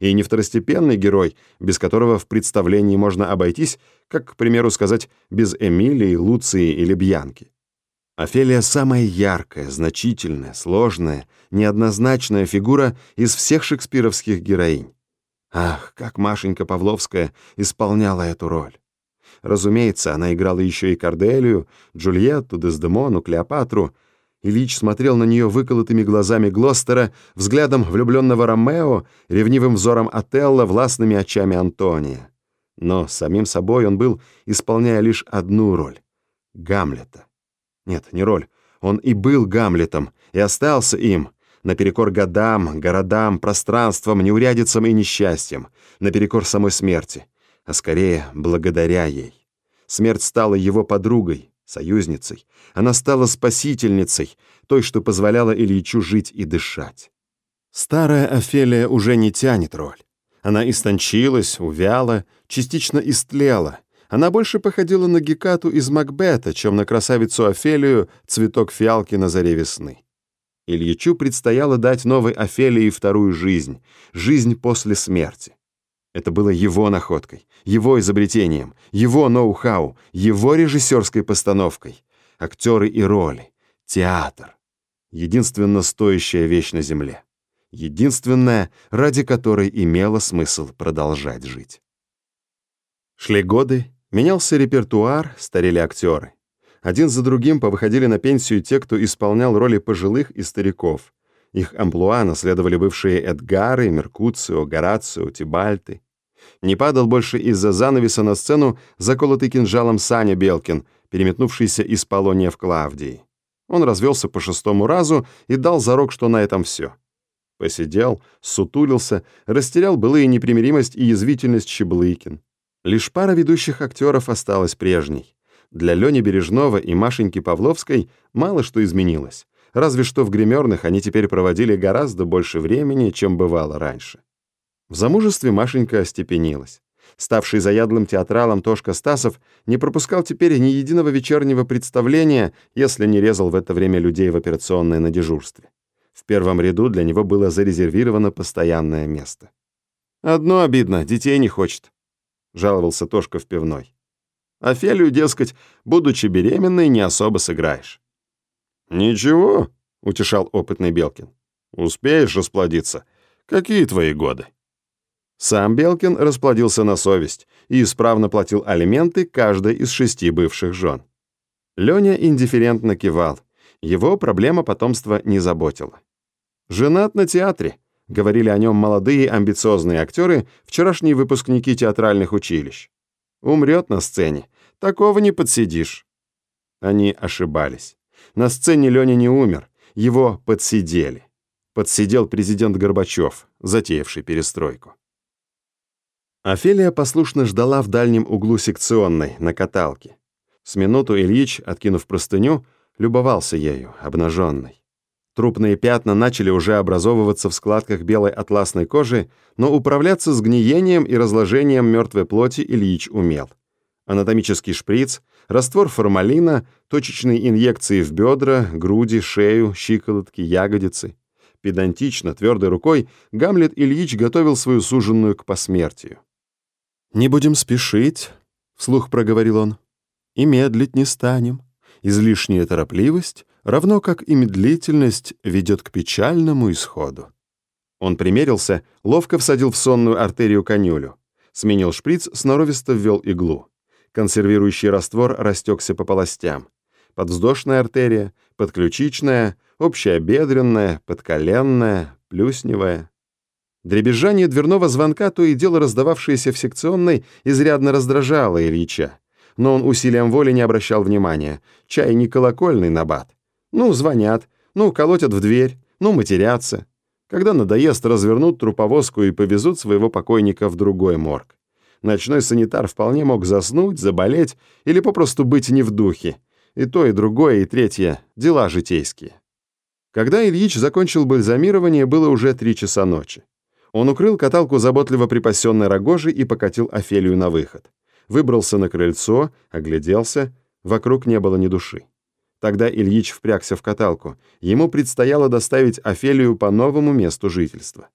И не второстепенный герой, без которого в представлении можно обойтись, как, к примеру, сказать, без Эмилии, Луции или Бьянки. Офелия самая яркая, значительная, сложная, неоднозначная фигура из всех шекспировских героинь. Ах, как Машенька Павловская исполняла эту роль. Разумеется, она играла еще и Корделию, Джульетту, Дездемону, Клеопатру. Ильич смотрел на нее выколотыми глазами Глостера, взглядом влюбленного Ромео, ревнивым взором Отелло, властными очами Антония. Но самим собой он был, исполняя лишь одну роль — Гамлета. Нет, не роль. Он и был Гамлетом, и остался им, наперекор годам, городам, пространствам, неурядицам и несчастьям, наперекор самой смерти, а скорее благодаря ей. Смерть стала его подругой, союзницей. Она стала спасительницей, той, что позволяла Ильичу жить и дышать. Старая Офелия уже не тянет роль. Она истончилась, увяла, частично истлела. Она больше походила на Гекату из Макбета, чем на красавицу Офелию цветок фиалки на заре весны. Ильичу предстояло дать новой Офелии вторую жизнь, жизнь после смерти. Это было его находкой, его изобретением, его ноу-хау, его режиссерской постановкой. Актеры и роли, театр. Единственно стоящая вещь на земле. Единственная, ради которой имело смысл продолжать жить. Шли годы, менялся репертуар, старели актеры. Один за другим повыходили на пенсию те, кто исполнял роли пожилых и стариков. Их амплуа наследовали бывшие Эдгары, Меркуцио, Горацио, Тибальты. Не падал больше из-за занавеса на сцену заколотый кинжалом Саня Белкин, переметнувшийся из Полония в Клавдии. Он развелся по шестому разу и дал зарок, что на этом все. Посидел, сутулился, растерял былые непримиримость и язвительность Щеблыкин. Лишь пара ведущих актеров осталась прежней. Для Лени Бережного и Машеньки Павловской мало что изменилось, разве что в гримерных они теперь проводили гораздо больше времени, чем бывало раньше. В замужестве Машенька остепенилась. Ставший заядлым театралом Тошка Стасов не пропускал теперь ни единого вечернего представления, если не резал в это время людей в операционной на дежурстве. В первом ряду для него было зарезервировано постоянное место. «Одно обидно, детей не хочет», — жаловался Тошка в пивной. «Офелию, дескать, будучи беременной, не особо сыграешь». «Ничего», — утешал опытный Белкин. «Успеешь расплодиться. Какие твои годы?» Сам Белкин расплодился на совесть и исправно платил алименты каждой из шести бывших жен. Леня индифферентно кивал. Его проблема потомства не заботила. «Женат на театре», — говорили о нем молодые амбициозные актеры, вчерашние выпускники театральных училищ. «Умрет на сцене. Такого не подсидишь». Они ошибались. На сцене Леня не умер, его подсидели. Подсидел президент Горбачев, затеявший перестройку. Офелия послушно ждала в дальнем углу секционной, на каталке. С минуту Ильич, откинув простыню, любовался ею, обнаженной. Трупные пятна начали уже образовываться в складках белой атласной кожи, но управляться с гниением и разложением мертвой плоти Ильич умел. Анатомический шприц, раствор формалина, точечные инъекции в бедра, груди, шею, щиколотки, ягодицы. Педантично, твердой рукой Гамлет Ильич готовил свою суженную к посмертию. «Не будем спешить», — вслух проговорил он, — «и медлить не станем. Излишняя торопливость, равно как и медлительность, ведет к печальному исходу». Он примерился, ловко всадил в сонную артерию конюлю, сменил шприц, сноровисто ввел иглу. Консервирующий раствор растекся по полостям. Подвздошная артерия, подключичная, общая бедренная, подколенная, плюсневая. Дребезжание дверного звонка, то и дело раздававшееся в секционной, изрядно раздражало Ильича. Но он усилием воли не обращал внимания. Чай не колокольный набат. Ну, звонят, ну, колотят в дверь, ну, матерятся. Когда надоест, развернут труповозку и повезут своего покойника в другой морг. Ночной санитар вполне мог заснуть, заболеть или попросту быть не в духе. И то, и другое, и третье — дела житейские. Когда Ильич закончил бальзамирование, было уже три часа ночи. Он укрыл каталку заботливо припасенной рогожей и покатил Офелию на выход. Выбрался на крыльцо, огляделся. Вокруг не было ни души. Тогда Ильич впрягся в каталку. Ему предстояло доставить Офелию по новому месту жительства.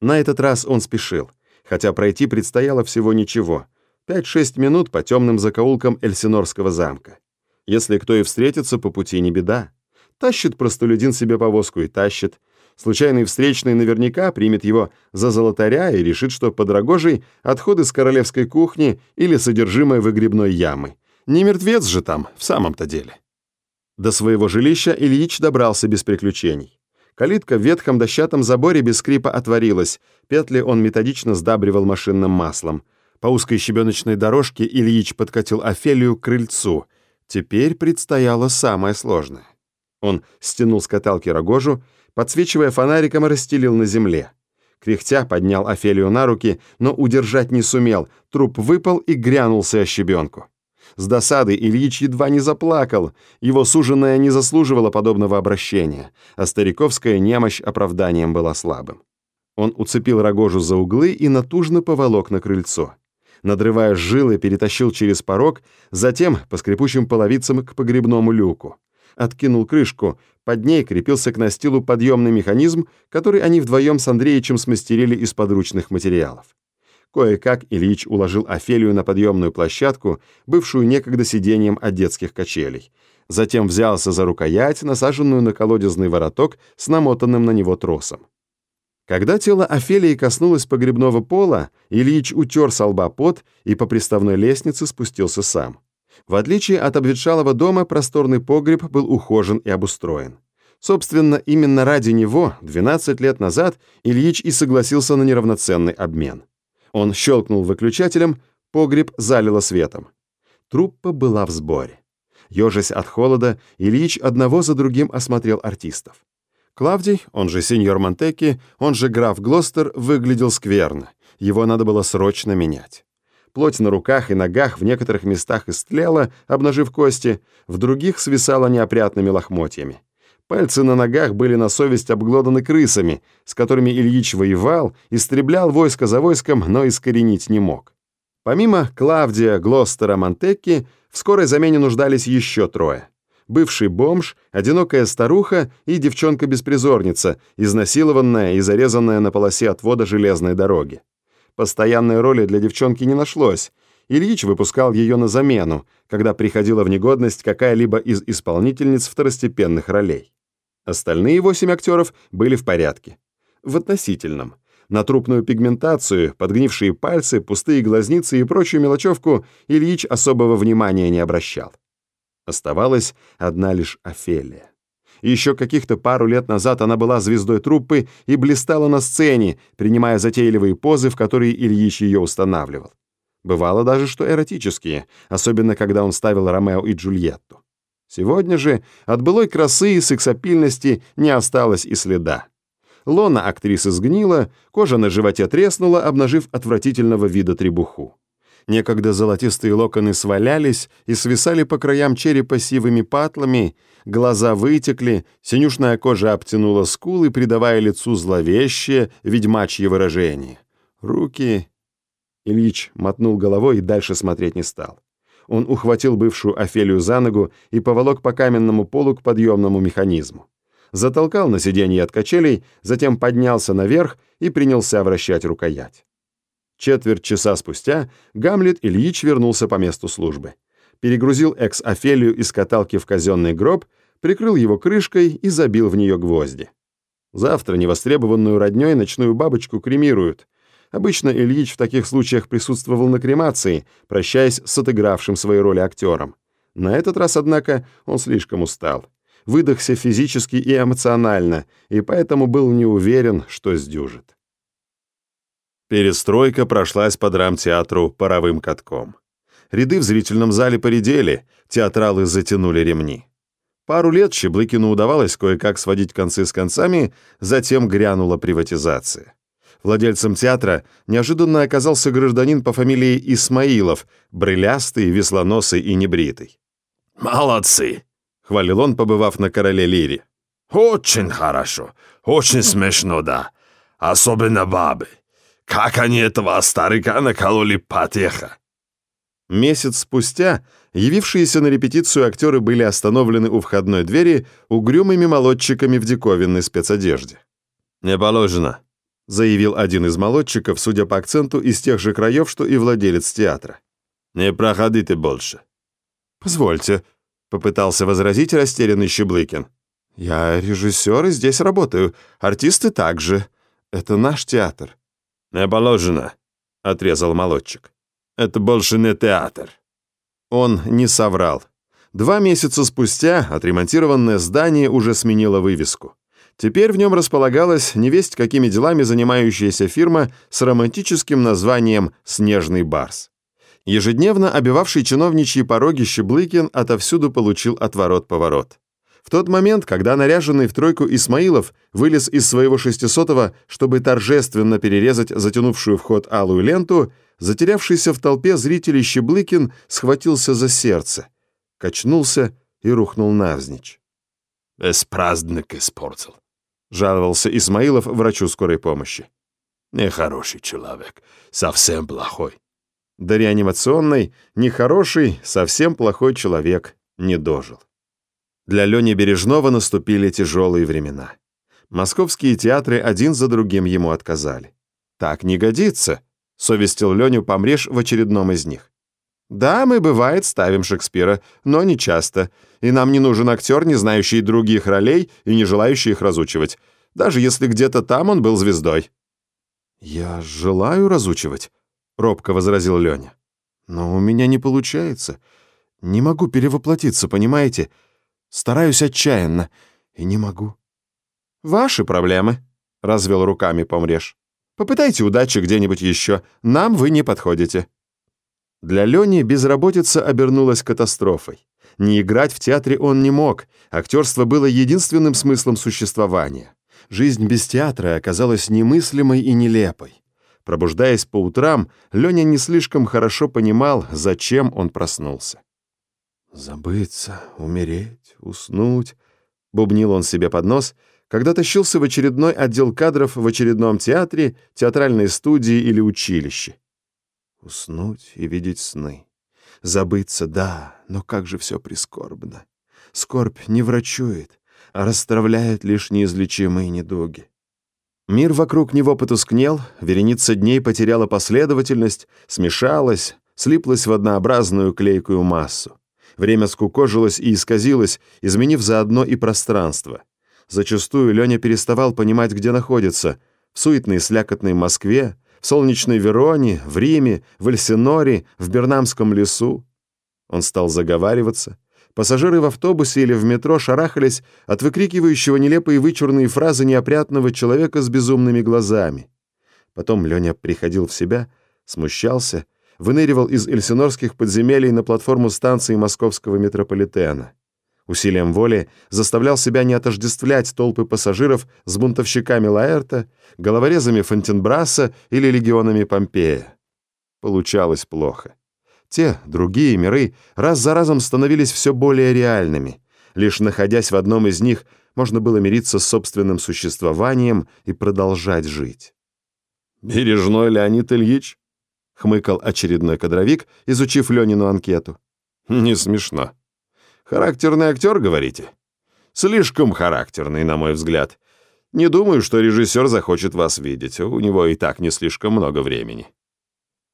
На этот раз он спешил, хотя пройти предстояло всего ничего. 5-6 минут по темным закоулкам Эльсинорского замка. Если кто и встретится по пути, не беда. Тащит простолюдин себе повозку и тащит. Случайный встречный наверняка примет его за золотаря и решит, что под рогожей отходы с королевской кухни или содержимое выгребной ямы. Не мертвец же там, в самом-то деле. До своего жилища Ильич добрался без приключений. Калитка в ветхом дощатом заборе без скрипа отворилась, петли он методично сдабривал машинным маслом. По узкой щебеночной дорожке Ильич подкатил Офелию к крыльцу. Теперь предстояло самое сложное. Он стянул с каталки рогожу, подсвечивая фонариком, расстелил на земле. Кряхтя поднял Офелию на руки, но удержать не сумел, труп выпал и грянулся о щебенку. С досады Ильич едва не заплакал, его суженая не заслуживала подобного обращения, а стариковская немощь оправданием была слабым. Он уцепил рогожу за углы и натужно поволок на крыльцо. Надрывая жилы, перетащил через порог, затем по скрипучим половицам к погребному люку откинул крышку, под ней крепился к настилу подъемный механизм, который они вдвоем с Андреичем смастерили из подручных материалов. Кое-как Ильич уложил Офелию на подъемную площадку, бывшую некогда сиденьем от детских качелей. Затем взялся за рукоять, насаженную на колодезный вороток с намотанным на него тросом. Когда тело Офелии коснулось погребного пола, Ильич утер с лба пот и по приставной лестнице спустился сам. В отличие от обветшалого дома, просторный погреб был ухожен и обустроен. Собственно, именно ради него 12 лет назад Ильич и согласился на неравноценный обмен. Он щелкнул выключателем, погреб залило светом. Труппа была в сборе. Ежась от холода, Ильич одного за другим осмотрел артистов. Клавдий, он же сеньор Монтеки, он же граф Глостер, выглядел скверно. Его надо было срочно менять. Плоть на руках и ногах в некоторых местах истлела, обнажив кости, в других свисала неопрятными лохмотьями. Пальцы на ногах были на совесть обглоданы крысами, с которыми Ильич воевал, истреблял войско за войском, но искоренить не мог. Помимо Клавдия, Глостера, Монтекки, в скорой замене нуждались еще трое. Бывший бомж, одинокая старуха и девчонка-беспризорница, изнасилованная и зарезанная на полосе отвода железной дороги. Постоянной роли для девчонки не нашлось. Ильич выпускал ее на замену, когда приходила в негодность какая-либо из исполнительниц второстепенных ролей. Остальные восемь актеров были в порядке. В относительном. На трупную пигментацию, подгнившие пальцы, пустые глазницы и прочую мелочевку Ильич особого внимания не обращал. Оставалась одна лишь Офелия. Еще каких-то пару лет назад она была звездой труппы и блистала на сцене, принимая затейливые позы, в которые Ильич ее устанавливал. Бывало даже, что эротические, особенно когда он ставил Ромео и Джульетту. Сегодня же от былой красы и сексапильности не осталось и следа. Лона актрисы сгнила, кожа на животе треснула, обнажив отвратительного вида требуху. Некогда золотистые локоны свалялись и свисали по краям черепа сивыми патлами, глаза вытекли, синюшная кожа обтянула скулы, придавая лицу зловещее, ведьмачье выражение. Руки... Ильич мотнул головой и дальше смотреть не стал. Он ухватил бывшую Офелию за ногу и поволок по каменному полу к подъемному механизму. Затолкал на сиденье от качелей, затем поднялся наверх и принялся вращать рукоять. Четверть часа спустя Гамлет Ильич вернулся по месту службы. Перегрузил экс-Офелию из каталки в казенный гроб, прикрыл его крышкой и забил в нее гвозди. Завтра невостребованную роднёй ночную бабочку кремируют. Обычно Ильич в таких случаях присутствовал на кремации, прощаясь с отыгравшим свои роли актером. На этот раз, однако, он слишком устал. Выдохся физически и эмоционально, и поэтому был не уверен, что сдюжит. Перестройка прошлась по драмтеатру паровым катком. Ряды в зрительном зале поредели, театралы затянули ремни. Пару лет Щеблыкину удавалось кое-как сводить концы с концами, затем грянула приватизация. Владельцем театра неожиданно оказался гражданин по фамилии Исмаилов, брылястый, веслоносый и небритый. «Молодцы!» — хвалил он, побывав на короле Лире. «Очень хорошо, очень смешно, да. Особенно бабы. Как они этого старика накололи потеха!» Месяц спустя явившиеся на репетицию актеры были остановлены у входной двери угрюмыми молодчиками в диковинной спецодежде. «Не положено», — заявил один из молодчиков, судя по акценту, из тех же краев, что и владелец театра. «Не проходите больше». «Позвольте», — попытался возразить растерянный Щеблыкин. «Я режиссер и здесь работаю. Артисты также. Это наш театр». «Не положено», — отрезал молодчик. «Это больше не театр». Он не соврал. Два месяца спустя отремонтированное здание уже сменило вывеску. Теперь в нем располагалась невесть какими делами занимающаяся фирма с романтическим названием «Снежный барс». Ежедневно обивавший чиновничьи пороги Щеблыкин отовсюду получил отворот-поворот. В тот момент, когда наряженный в тройку Исмаилов вылез из своего шестисотого, чтобы торжественно перерезать затянувшую вход алую ленту, затерявшийся в толпе зрителей Щеблыкин схватился за сердце, качнулся и рухнул навзничь. «Весь праздник испортил», — жаловался Исмаилов врачу скорой помощи. «Нехороший человек, совсем плохой». До реанимационной нехороший, совсем плохой человек не дожил. Для Лени Бережного наступили тяжелые времена. Московские театры один за другим ему отказали. «Так не годится», — совестил Леню Помреж в очередном из них. «Да, мы, бывает, ставим Шекспира, но не часто, и нам не нужен актер, не знающий других ролей и не желающий их разучивать, даже если где-то там он был звездой». «Я желаю разучивать», — робко возразил Леня. «Но у меня не получается. Не могу перевоплотиться, понимаете? Стараюсь отчаянно и не могу». «Ваши проблемы», — развел руками помреж. «Попытайте удачи где-нибудь еще. Нам вы не подходите». Для Лени безработица обернулась катастрофой. Не играть в театре он не мог. Актерство было единственным смыслом существования. Жизнь без театра оказалась немыслимой и нелепой. Пробуждаясь по утрам, Леня не слишком хорошо понимал, зачем он проснулся. «Забыться, умереть, уснуть», — бубнил он себе под нос, когда тащился в очередной отдел кадров в очередном театре, театральной студии или училище. Уснуть и видеть сны. Забыться, да, но как же все прискорбно. Скорбь не врачует, а расстравляет лишь неизлечимые недуги. Мир вокруг него потускнел, вереница дней потеряла последовательность, смешалась, слиплась в однообразную клейкую массу. Время скукожилось и исказилось, изменив заодно и пространство. Зачастую Леня переставал понимать, где находится. В суетной слякотной Москве, в солнечной Вероне, в Риме, в Эльсиноре, в Бернамском лесу. Он стал заговариваться. Пассажиры в автобусе или в метро шарахались от выкрикивающего нелепые вычурные фразы неопрятного человека с безумными глазами. Потом Леня приходил в себя, смущался выныривал из эльсинорских подземелий на платформу станции московского метрополитена. Усилием воли заставлял себя не отождествлять толпы пассажиров с бунтовщиками Лаэрта, головорезами Фонтенбраса или легионами Помпея. Получалось плохо. Те, другие миры, раз за разом становились все более реальными. Лишь находясь в одном из них, можно было мириться с собственным существованием и продолжать жить. «Бережной Леонид Ильич?» — хмыкал очередной кадровик, изучив Ленину анкету. «Не смешно. Характерный актер, говорите? Слишком характерный, на мой взгляд. Не думаю, что режиссер захочет вас видеть. У него и так не слишком много времени».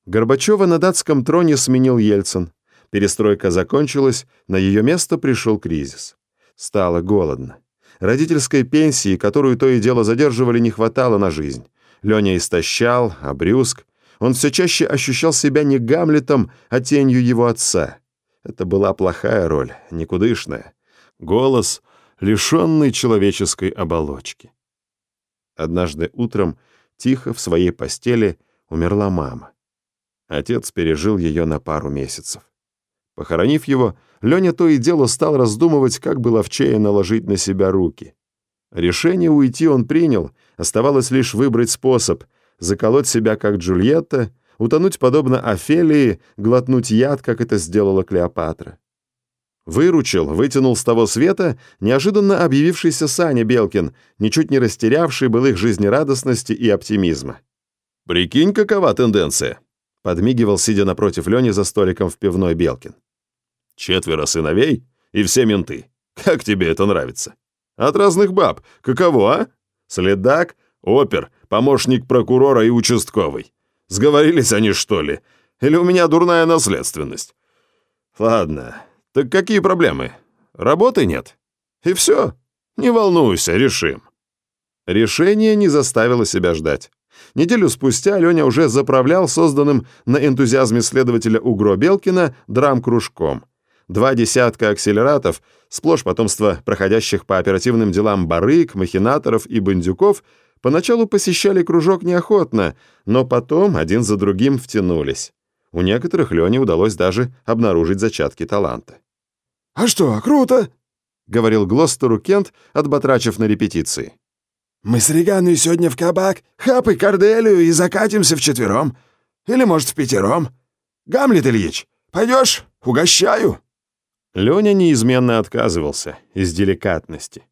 Горбачева на датском троне сменил Ельцин. Перестройка закончилась, на ее место пришел кризис. Стало голодно. Родительской пенсии, которую то и дело задерживали, не хватало на жизнь. Леня истощал, обрюзг, он все чаще ощущал себя не Гамлетом, а тенью его отца. Это была плохая роль, никудышная. Голос, лишенный человеческой оболочки. Однажды утром, тихо в своей постели, умерла мама. Отец пережил ее на пару месяцев. Похоронив его, Леня то и дело стал раздумывать, как бы ловчее наложить на себя руки. Решение уйти он принял, оставалось лишь выбрать способ — заколоть себя, как Джульетта, утонуть подобно Офелии, глотнуть яд, как это сделала Клеопатра. Выручил, вытянул с того света неожиданно объявившийся Саня Белкин, ничуть не растерявший былых жизнерадостности и оптимизма. «Прикинь, какова тенденция?» — подмигивал, сидя напротив Лени за столиком в пивной Белкин. «Четверо сыновей и все менты. Как тебе это нравится? От разных баб. Каково, а? Следак, опер, помощник прокурора и участковый. Сговорились они, что ли? Или у меня дурная наследственность? Ладно, так какие проблемы? Работы нет. И все. Не волнуйся, решим. Решение не заставило себя ждать. Неделю спустя Леня уже заправлял созданным на энтузиазме следователя Угро Белкина драм-кружком. Два десятка акселератов, сплошь потомство проходящих по оперативным делам барык, махинаторов и бандюков — Поначалу посещали кружок неохотно, но потом один за другим втянулись. У некоторых Лене удалось даже обнаружить зачатки таланта. «А что, круто?» говорил Глостеру Кент, отбатрачив на репетиции. «Мы с Реганой сегодня в кабак, хапай Корделию и закатимся вчетвером. Или, может, в пятером. Гамлет Ильич, пойдешь? Угощаю!» Леня неизменно отказывался из деликатности.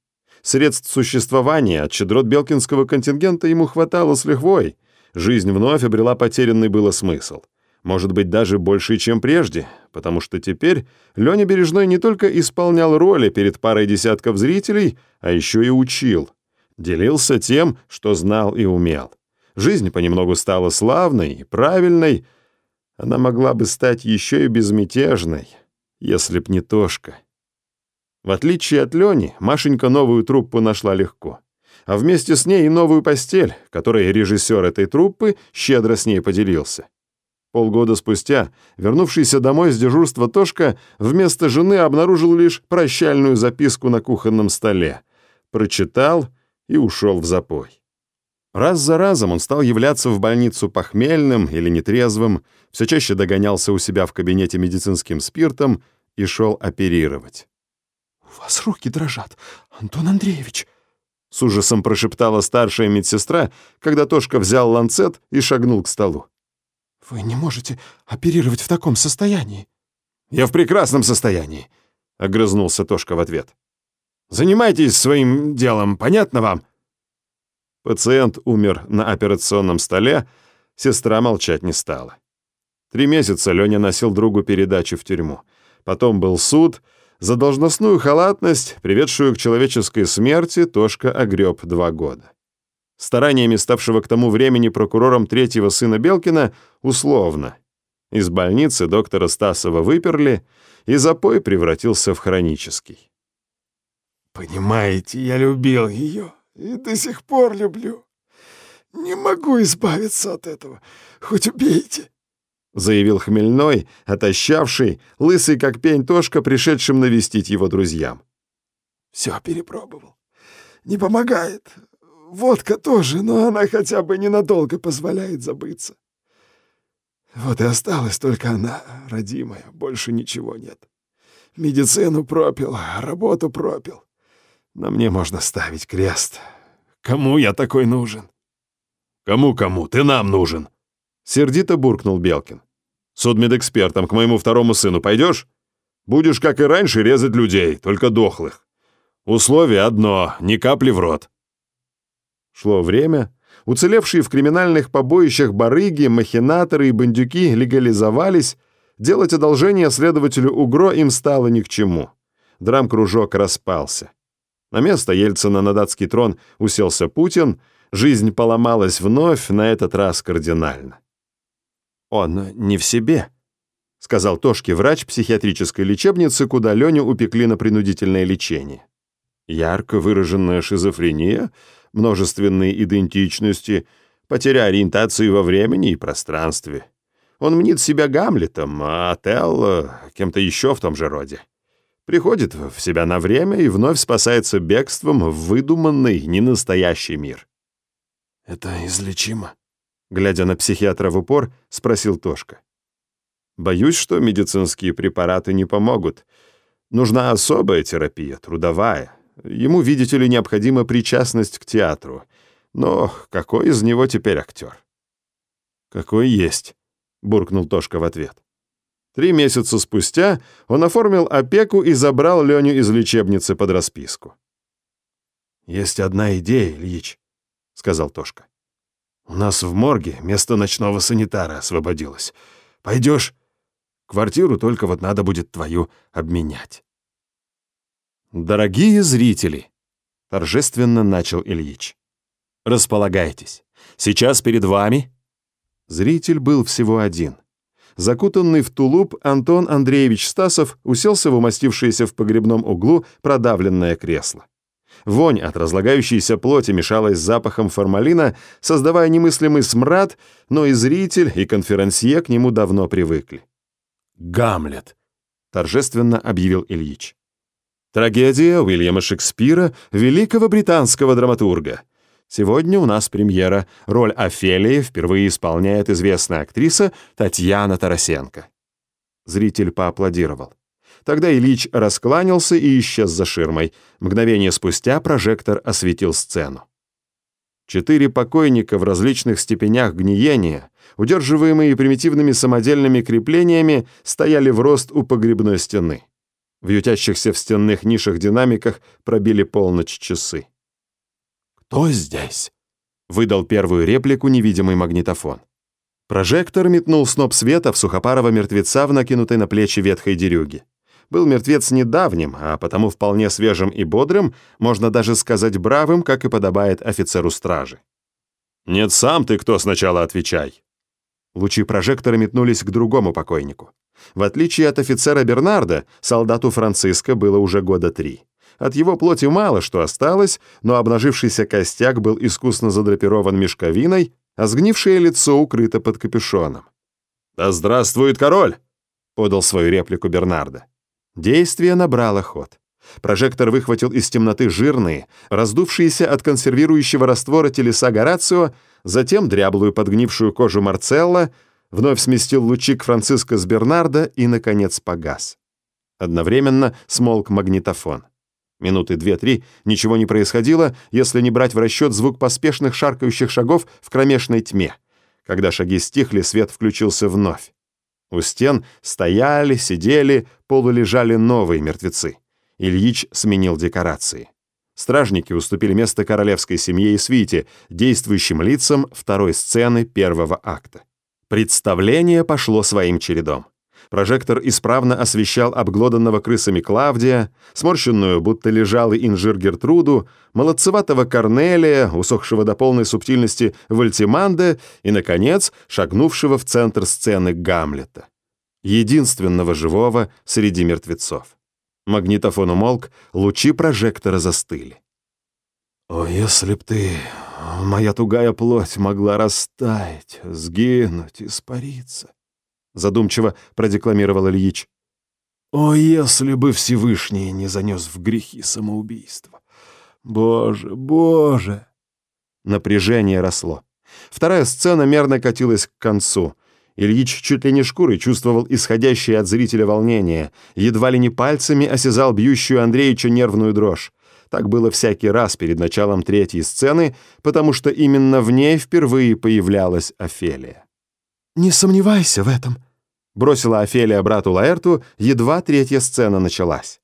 Средств существования от щедрот белкинского контингента ему хватало с лихвой. Жизнь вновь обрела потерянный было смысл. Может быть, даже больше, чем прежде, потому что теперь Леня Бережной не только исполнял роли перед парой десятков зрителей, а еще и учил. Делился тем, что знал и умел. Жизнь понемногу стала славной и правильной. Она могла бы стать еще и безмятежной, если б не Тошка. В отличие от Лени, Машенька новую труппу нашла легко. А вместе с ней и новую постель, которой режиссер этой труппы щедро с ней поделился. Полгода спустя, вернувшийся домой с дежурства Тошка, вместо жены обнаружил лишь прощальную записку на кухонном столе. Прочитал и ушел в запой. Раз за разом он стал являться в больницу похмельным или нетрезвым, все чаще догонялся у себя в кабинете медицинским спиртом и шел оперировать. «У вас руки дрожат, Антон Андреевич!» С ужасом прошептала старшая медсестра, когда Тошка взял ланцет и шагнул к столу. «Вы не можете оперировать в таком состоянии». «Я в прекрасном состоянии», — огрызнулся Тошка в ответ. «Занимайтесь своим делом, понятно вам?» Пациент умер на операционном столе, сестра молчать не стала. Три месяца Леня носил другу передачу в тюрьму. Потом был суд. За должностную халатность, приведшую к человеческой смерти, Тошка огреб два года. Стараниями ставшего к тому времени прокурором третьего сына Белкина условно. Из больницы доктора Стасова выперли, и запой превратился в хронический. «Понимаете, я любил ее и до сих пор люблю. Не могу избавиться от этого, хоть убейте» заявил Хмельной, отощавший, лысый как пень Тошка, пришедшим навестить его друзьям. «Все перепробовал. Не помогает. Водка тоже, но она хотя бы ненадолго позволяет забыться. Вот и осталась только она, родимая, больше ничего нет. Медицину пропил, работу пропил. На мне можно ставить крест. Кому я такой нужен?» «Кому-кому? Ты нам нужен!» Сердито буркнул Белкин. Судмедэкспертом к моему второму сыну пойдешь? Будешь, как и раньше, резать людей, только дохлых. Условие одно — ни капли в рот». Шло время. Уцелевшие в криминальных побоищах барыги, махинаторы и бандюки легализовались. Делать одолжение следователю УГРО им стало ни к чему. Драм-кружок распался. На место Ельцина на датский трон уселся Путин. Жизнь поломалась вновь, на этот раз кардинально. «Он не в себе», — сказал Тошке врач психиатрической лечебницы, куда Леню упекли на принудительное лечение. Ярко выраженная шизофрения, множественные идентичности, потеря ориентации во времени и пространстве. Он мнит себя Гамлетом, а Отелло — кем-то еще в том же роде. Приходит в себя на время и вновь спасается бегством в выдуманный, ненастоящий мир. «Это излечимо?» Глядя на психиатра в упор, спросил Тошка. «Боюсь, что медицинские препараты не помогут. Нужна особая терапия, трудовая. Ему, видите ли, необходима причастность к театру. Но какой из него теперь актер?» «Какой есть», — буркнул Тошка в ответ. Три месяца спустя он оформил опеку и забрал Леню из лечебницы под расписку. «Есть одна идея, Ильич», — сказал Тошка. У нас в морге место ночного санитара освободилось. Пойдешь? Квартиру только вот надо будет твою обменять. Дорогие зрители, торжественно начал Ильич. Располагайтесь. Сейчас перед вами... Зритель был всего один. Закутанный в тулуп, Антон Андреевич Стасов уселся в умастившееся в погребном углу продавленное кресло. Вонь от разлагающейся плоти мешалась с запахом формалина, создавая немыслимый смрад, но и зритель, и конферансье к нему давно привыкли. «Гамлет», — торжественно объявил Ильич. Трагедия Уильяма Шекспира, великого британского драматурга. Сегодня у нас премьера. Роль Офелии впервые исполняет известная актриса Татьяна Тарасенко. Зритель поаплодировал. Тогда Ильич раскланялся и исчез за ширмой. Мгновение спустя прожектор осветил сцену. Четыре покойника в различных степенях гниения, удерживаемые примитивными самодельными креплениями, стояли в рост у погребной стены. В ютящихся в стенных нишах динамиках пробили полночь часы. «Кто здесь?» — выдал первую реплику невидимый магнитофон. Прожектор метнул сноп света в сухопарого мертвеца в накинутой на плечи ветхой дерюге. Был мертвец недавним, а потому вполне свежим и бодрым, можно даже сказать бравым, как и подобает офицеру стражи. «Нет, сам ты кто сначала отвечай!» Лучи прожектора метнулись к другому покойнику. В отличие от офицера Бернарда, солдату Франциско было уже года три. От его плоти мало что осталось, но обнажившийся костяк был искусно задрапирован мешковиной, а сгнившее лицо укрыто под капюшоном. «Да здравствует король!» — подал свою реплику Бернарда. Действие набрало ход. Прожектор выхватил из темноты жирные, раздувшиеся от консервирующего раствора телеса Горацио, затем дряблую подгнившую кожу Марцелла, вновь сместил лучик Франциско с Бернарда и, наконец, погас. Одновременно смолк магнитофон. Минуты две-три ничего не происходило, если не брать в расчет звук поспешных шаркающих шагов в кромешной тьме. Когда шаги стихли, свет включился вновь. У стен стояли, сидели, полулежали новые мертвецы. Ильич сменил декорации. Стражники уступили место королевской семье и свите, действующим лицам второй сцены первого акта. Представление пошло своим чередом. Прожектор исправно освещал обглоданного крысами Клавдия, сморщенную, будто лежалый инжир Гертруду, молодцеватого Корнелия, усохшего до полной субтильности Вальтиманда и, наконец, шагнувшего в центр сцены Гамлета. Единственного живого среди мертвецов. Магнитофон умолк, лучи прожектора застыли. «О, если б ты, моя тугая плоть, могла растаять, сгинуть, испариться!» Задумчиво продекламировал Ильич. «О, если бы Всевышний не занес в грехи самоубийство! Боже, Боже!» Напряжение росло. Вторая сцена мерно катилась к концу. Ильич чуть ли не шкурой чувствовал исходящее от зрителя волнение, едва ли не пальцами осязал бьющую Андреевича нервную дрожь. Так было всякий раз перед началом третьей сцены, потому что именно в ней впервые появлялась Офелия. «Не сомневайся в этом», бросила Офелия брату Лаэрту, едва третья сцена началась.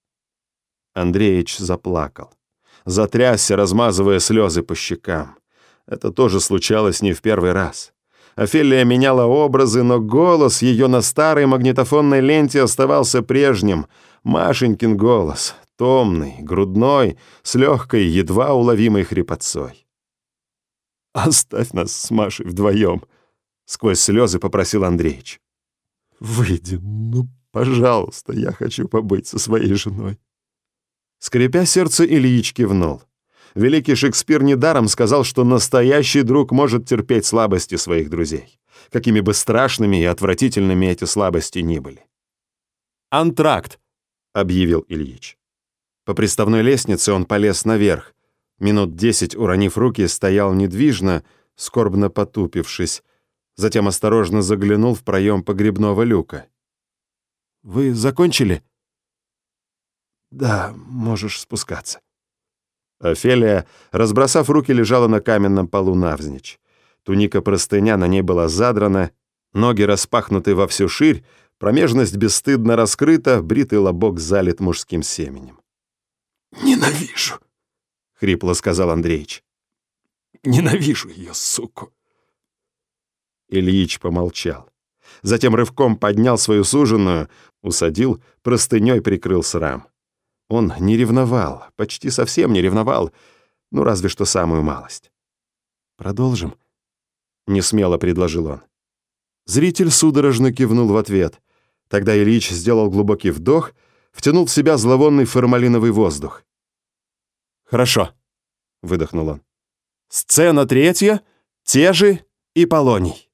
Андреич заплакал. Затрясся, размазывая слезы по щекам. Это тоже случалось не в первый раз. Офелия меняла образы, но голос ее на старой магнитофонной ленте оставался прежним. Машенькин голос, томный, грудной, с легкой, едва уловимой хрипотцой. «Оставь нас с Машей вдвоем», — сквозь слезы попросил Андреич. Выйди, ну, пожалуйста, я хочу побыть со своей женой. Скрипя сердце, Ильич кивнул. Великий Шекспир недаром сказал, что настоящий друг может терпеть слабости своих друзей, какими бы страшными и отвратительными эти слабости ни были. «Антракт!» — объявил Ильич. По приставной лестнице он полез наверх. Минут десять, уронив руки, стоял недвижно, скорбно потупившись, затем осторожно заглянул в проем погребного люка. «Вы закончили?» «Да, можешь спускаться». Офелия, разбросав руки, лежала на каменном полу навзничь. Туника-простыня на ней была задрана, ноги распахнуты во всю ширь, промежность бесстыдно раскрыта, бритый лобок залит мужским семенем. «Ненавижу», — хрипло сказал Андреич. «Ненавижу ее, суку». Ильич помолчал. Затем рывком поднял свою суженую, усадил, простыней прикрыл срам. Он не ревновал, почти совсем не ревновал, ну разве что самую малость. «Продолжим?» — несмело предложил он. Зритель судорожно кивнул в ответ. Тогда Ильич сделал глубокий вдох, втянул в себя зловонный формалиновый воздух. «Хорошо», — выдохнул он. «Сцена третья, те же и Полоний».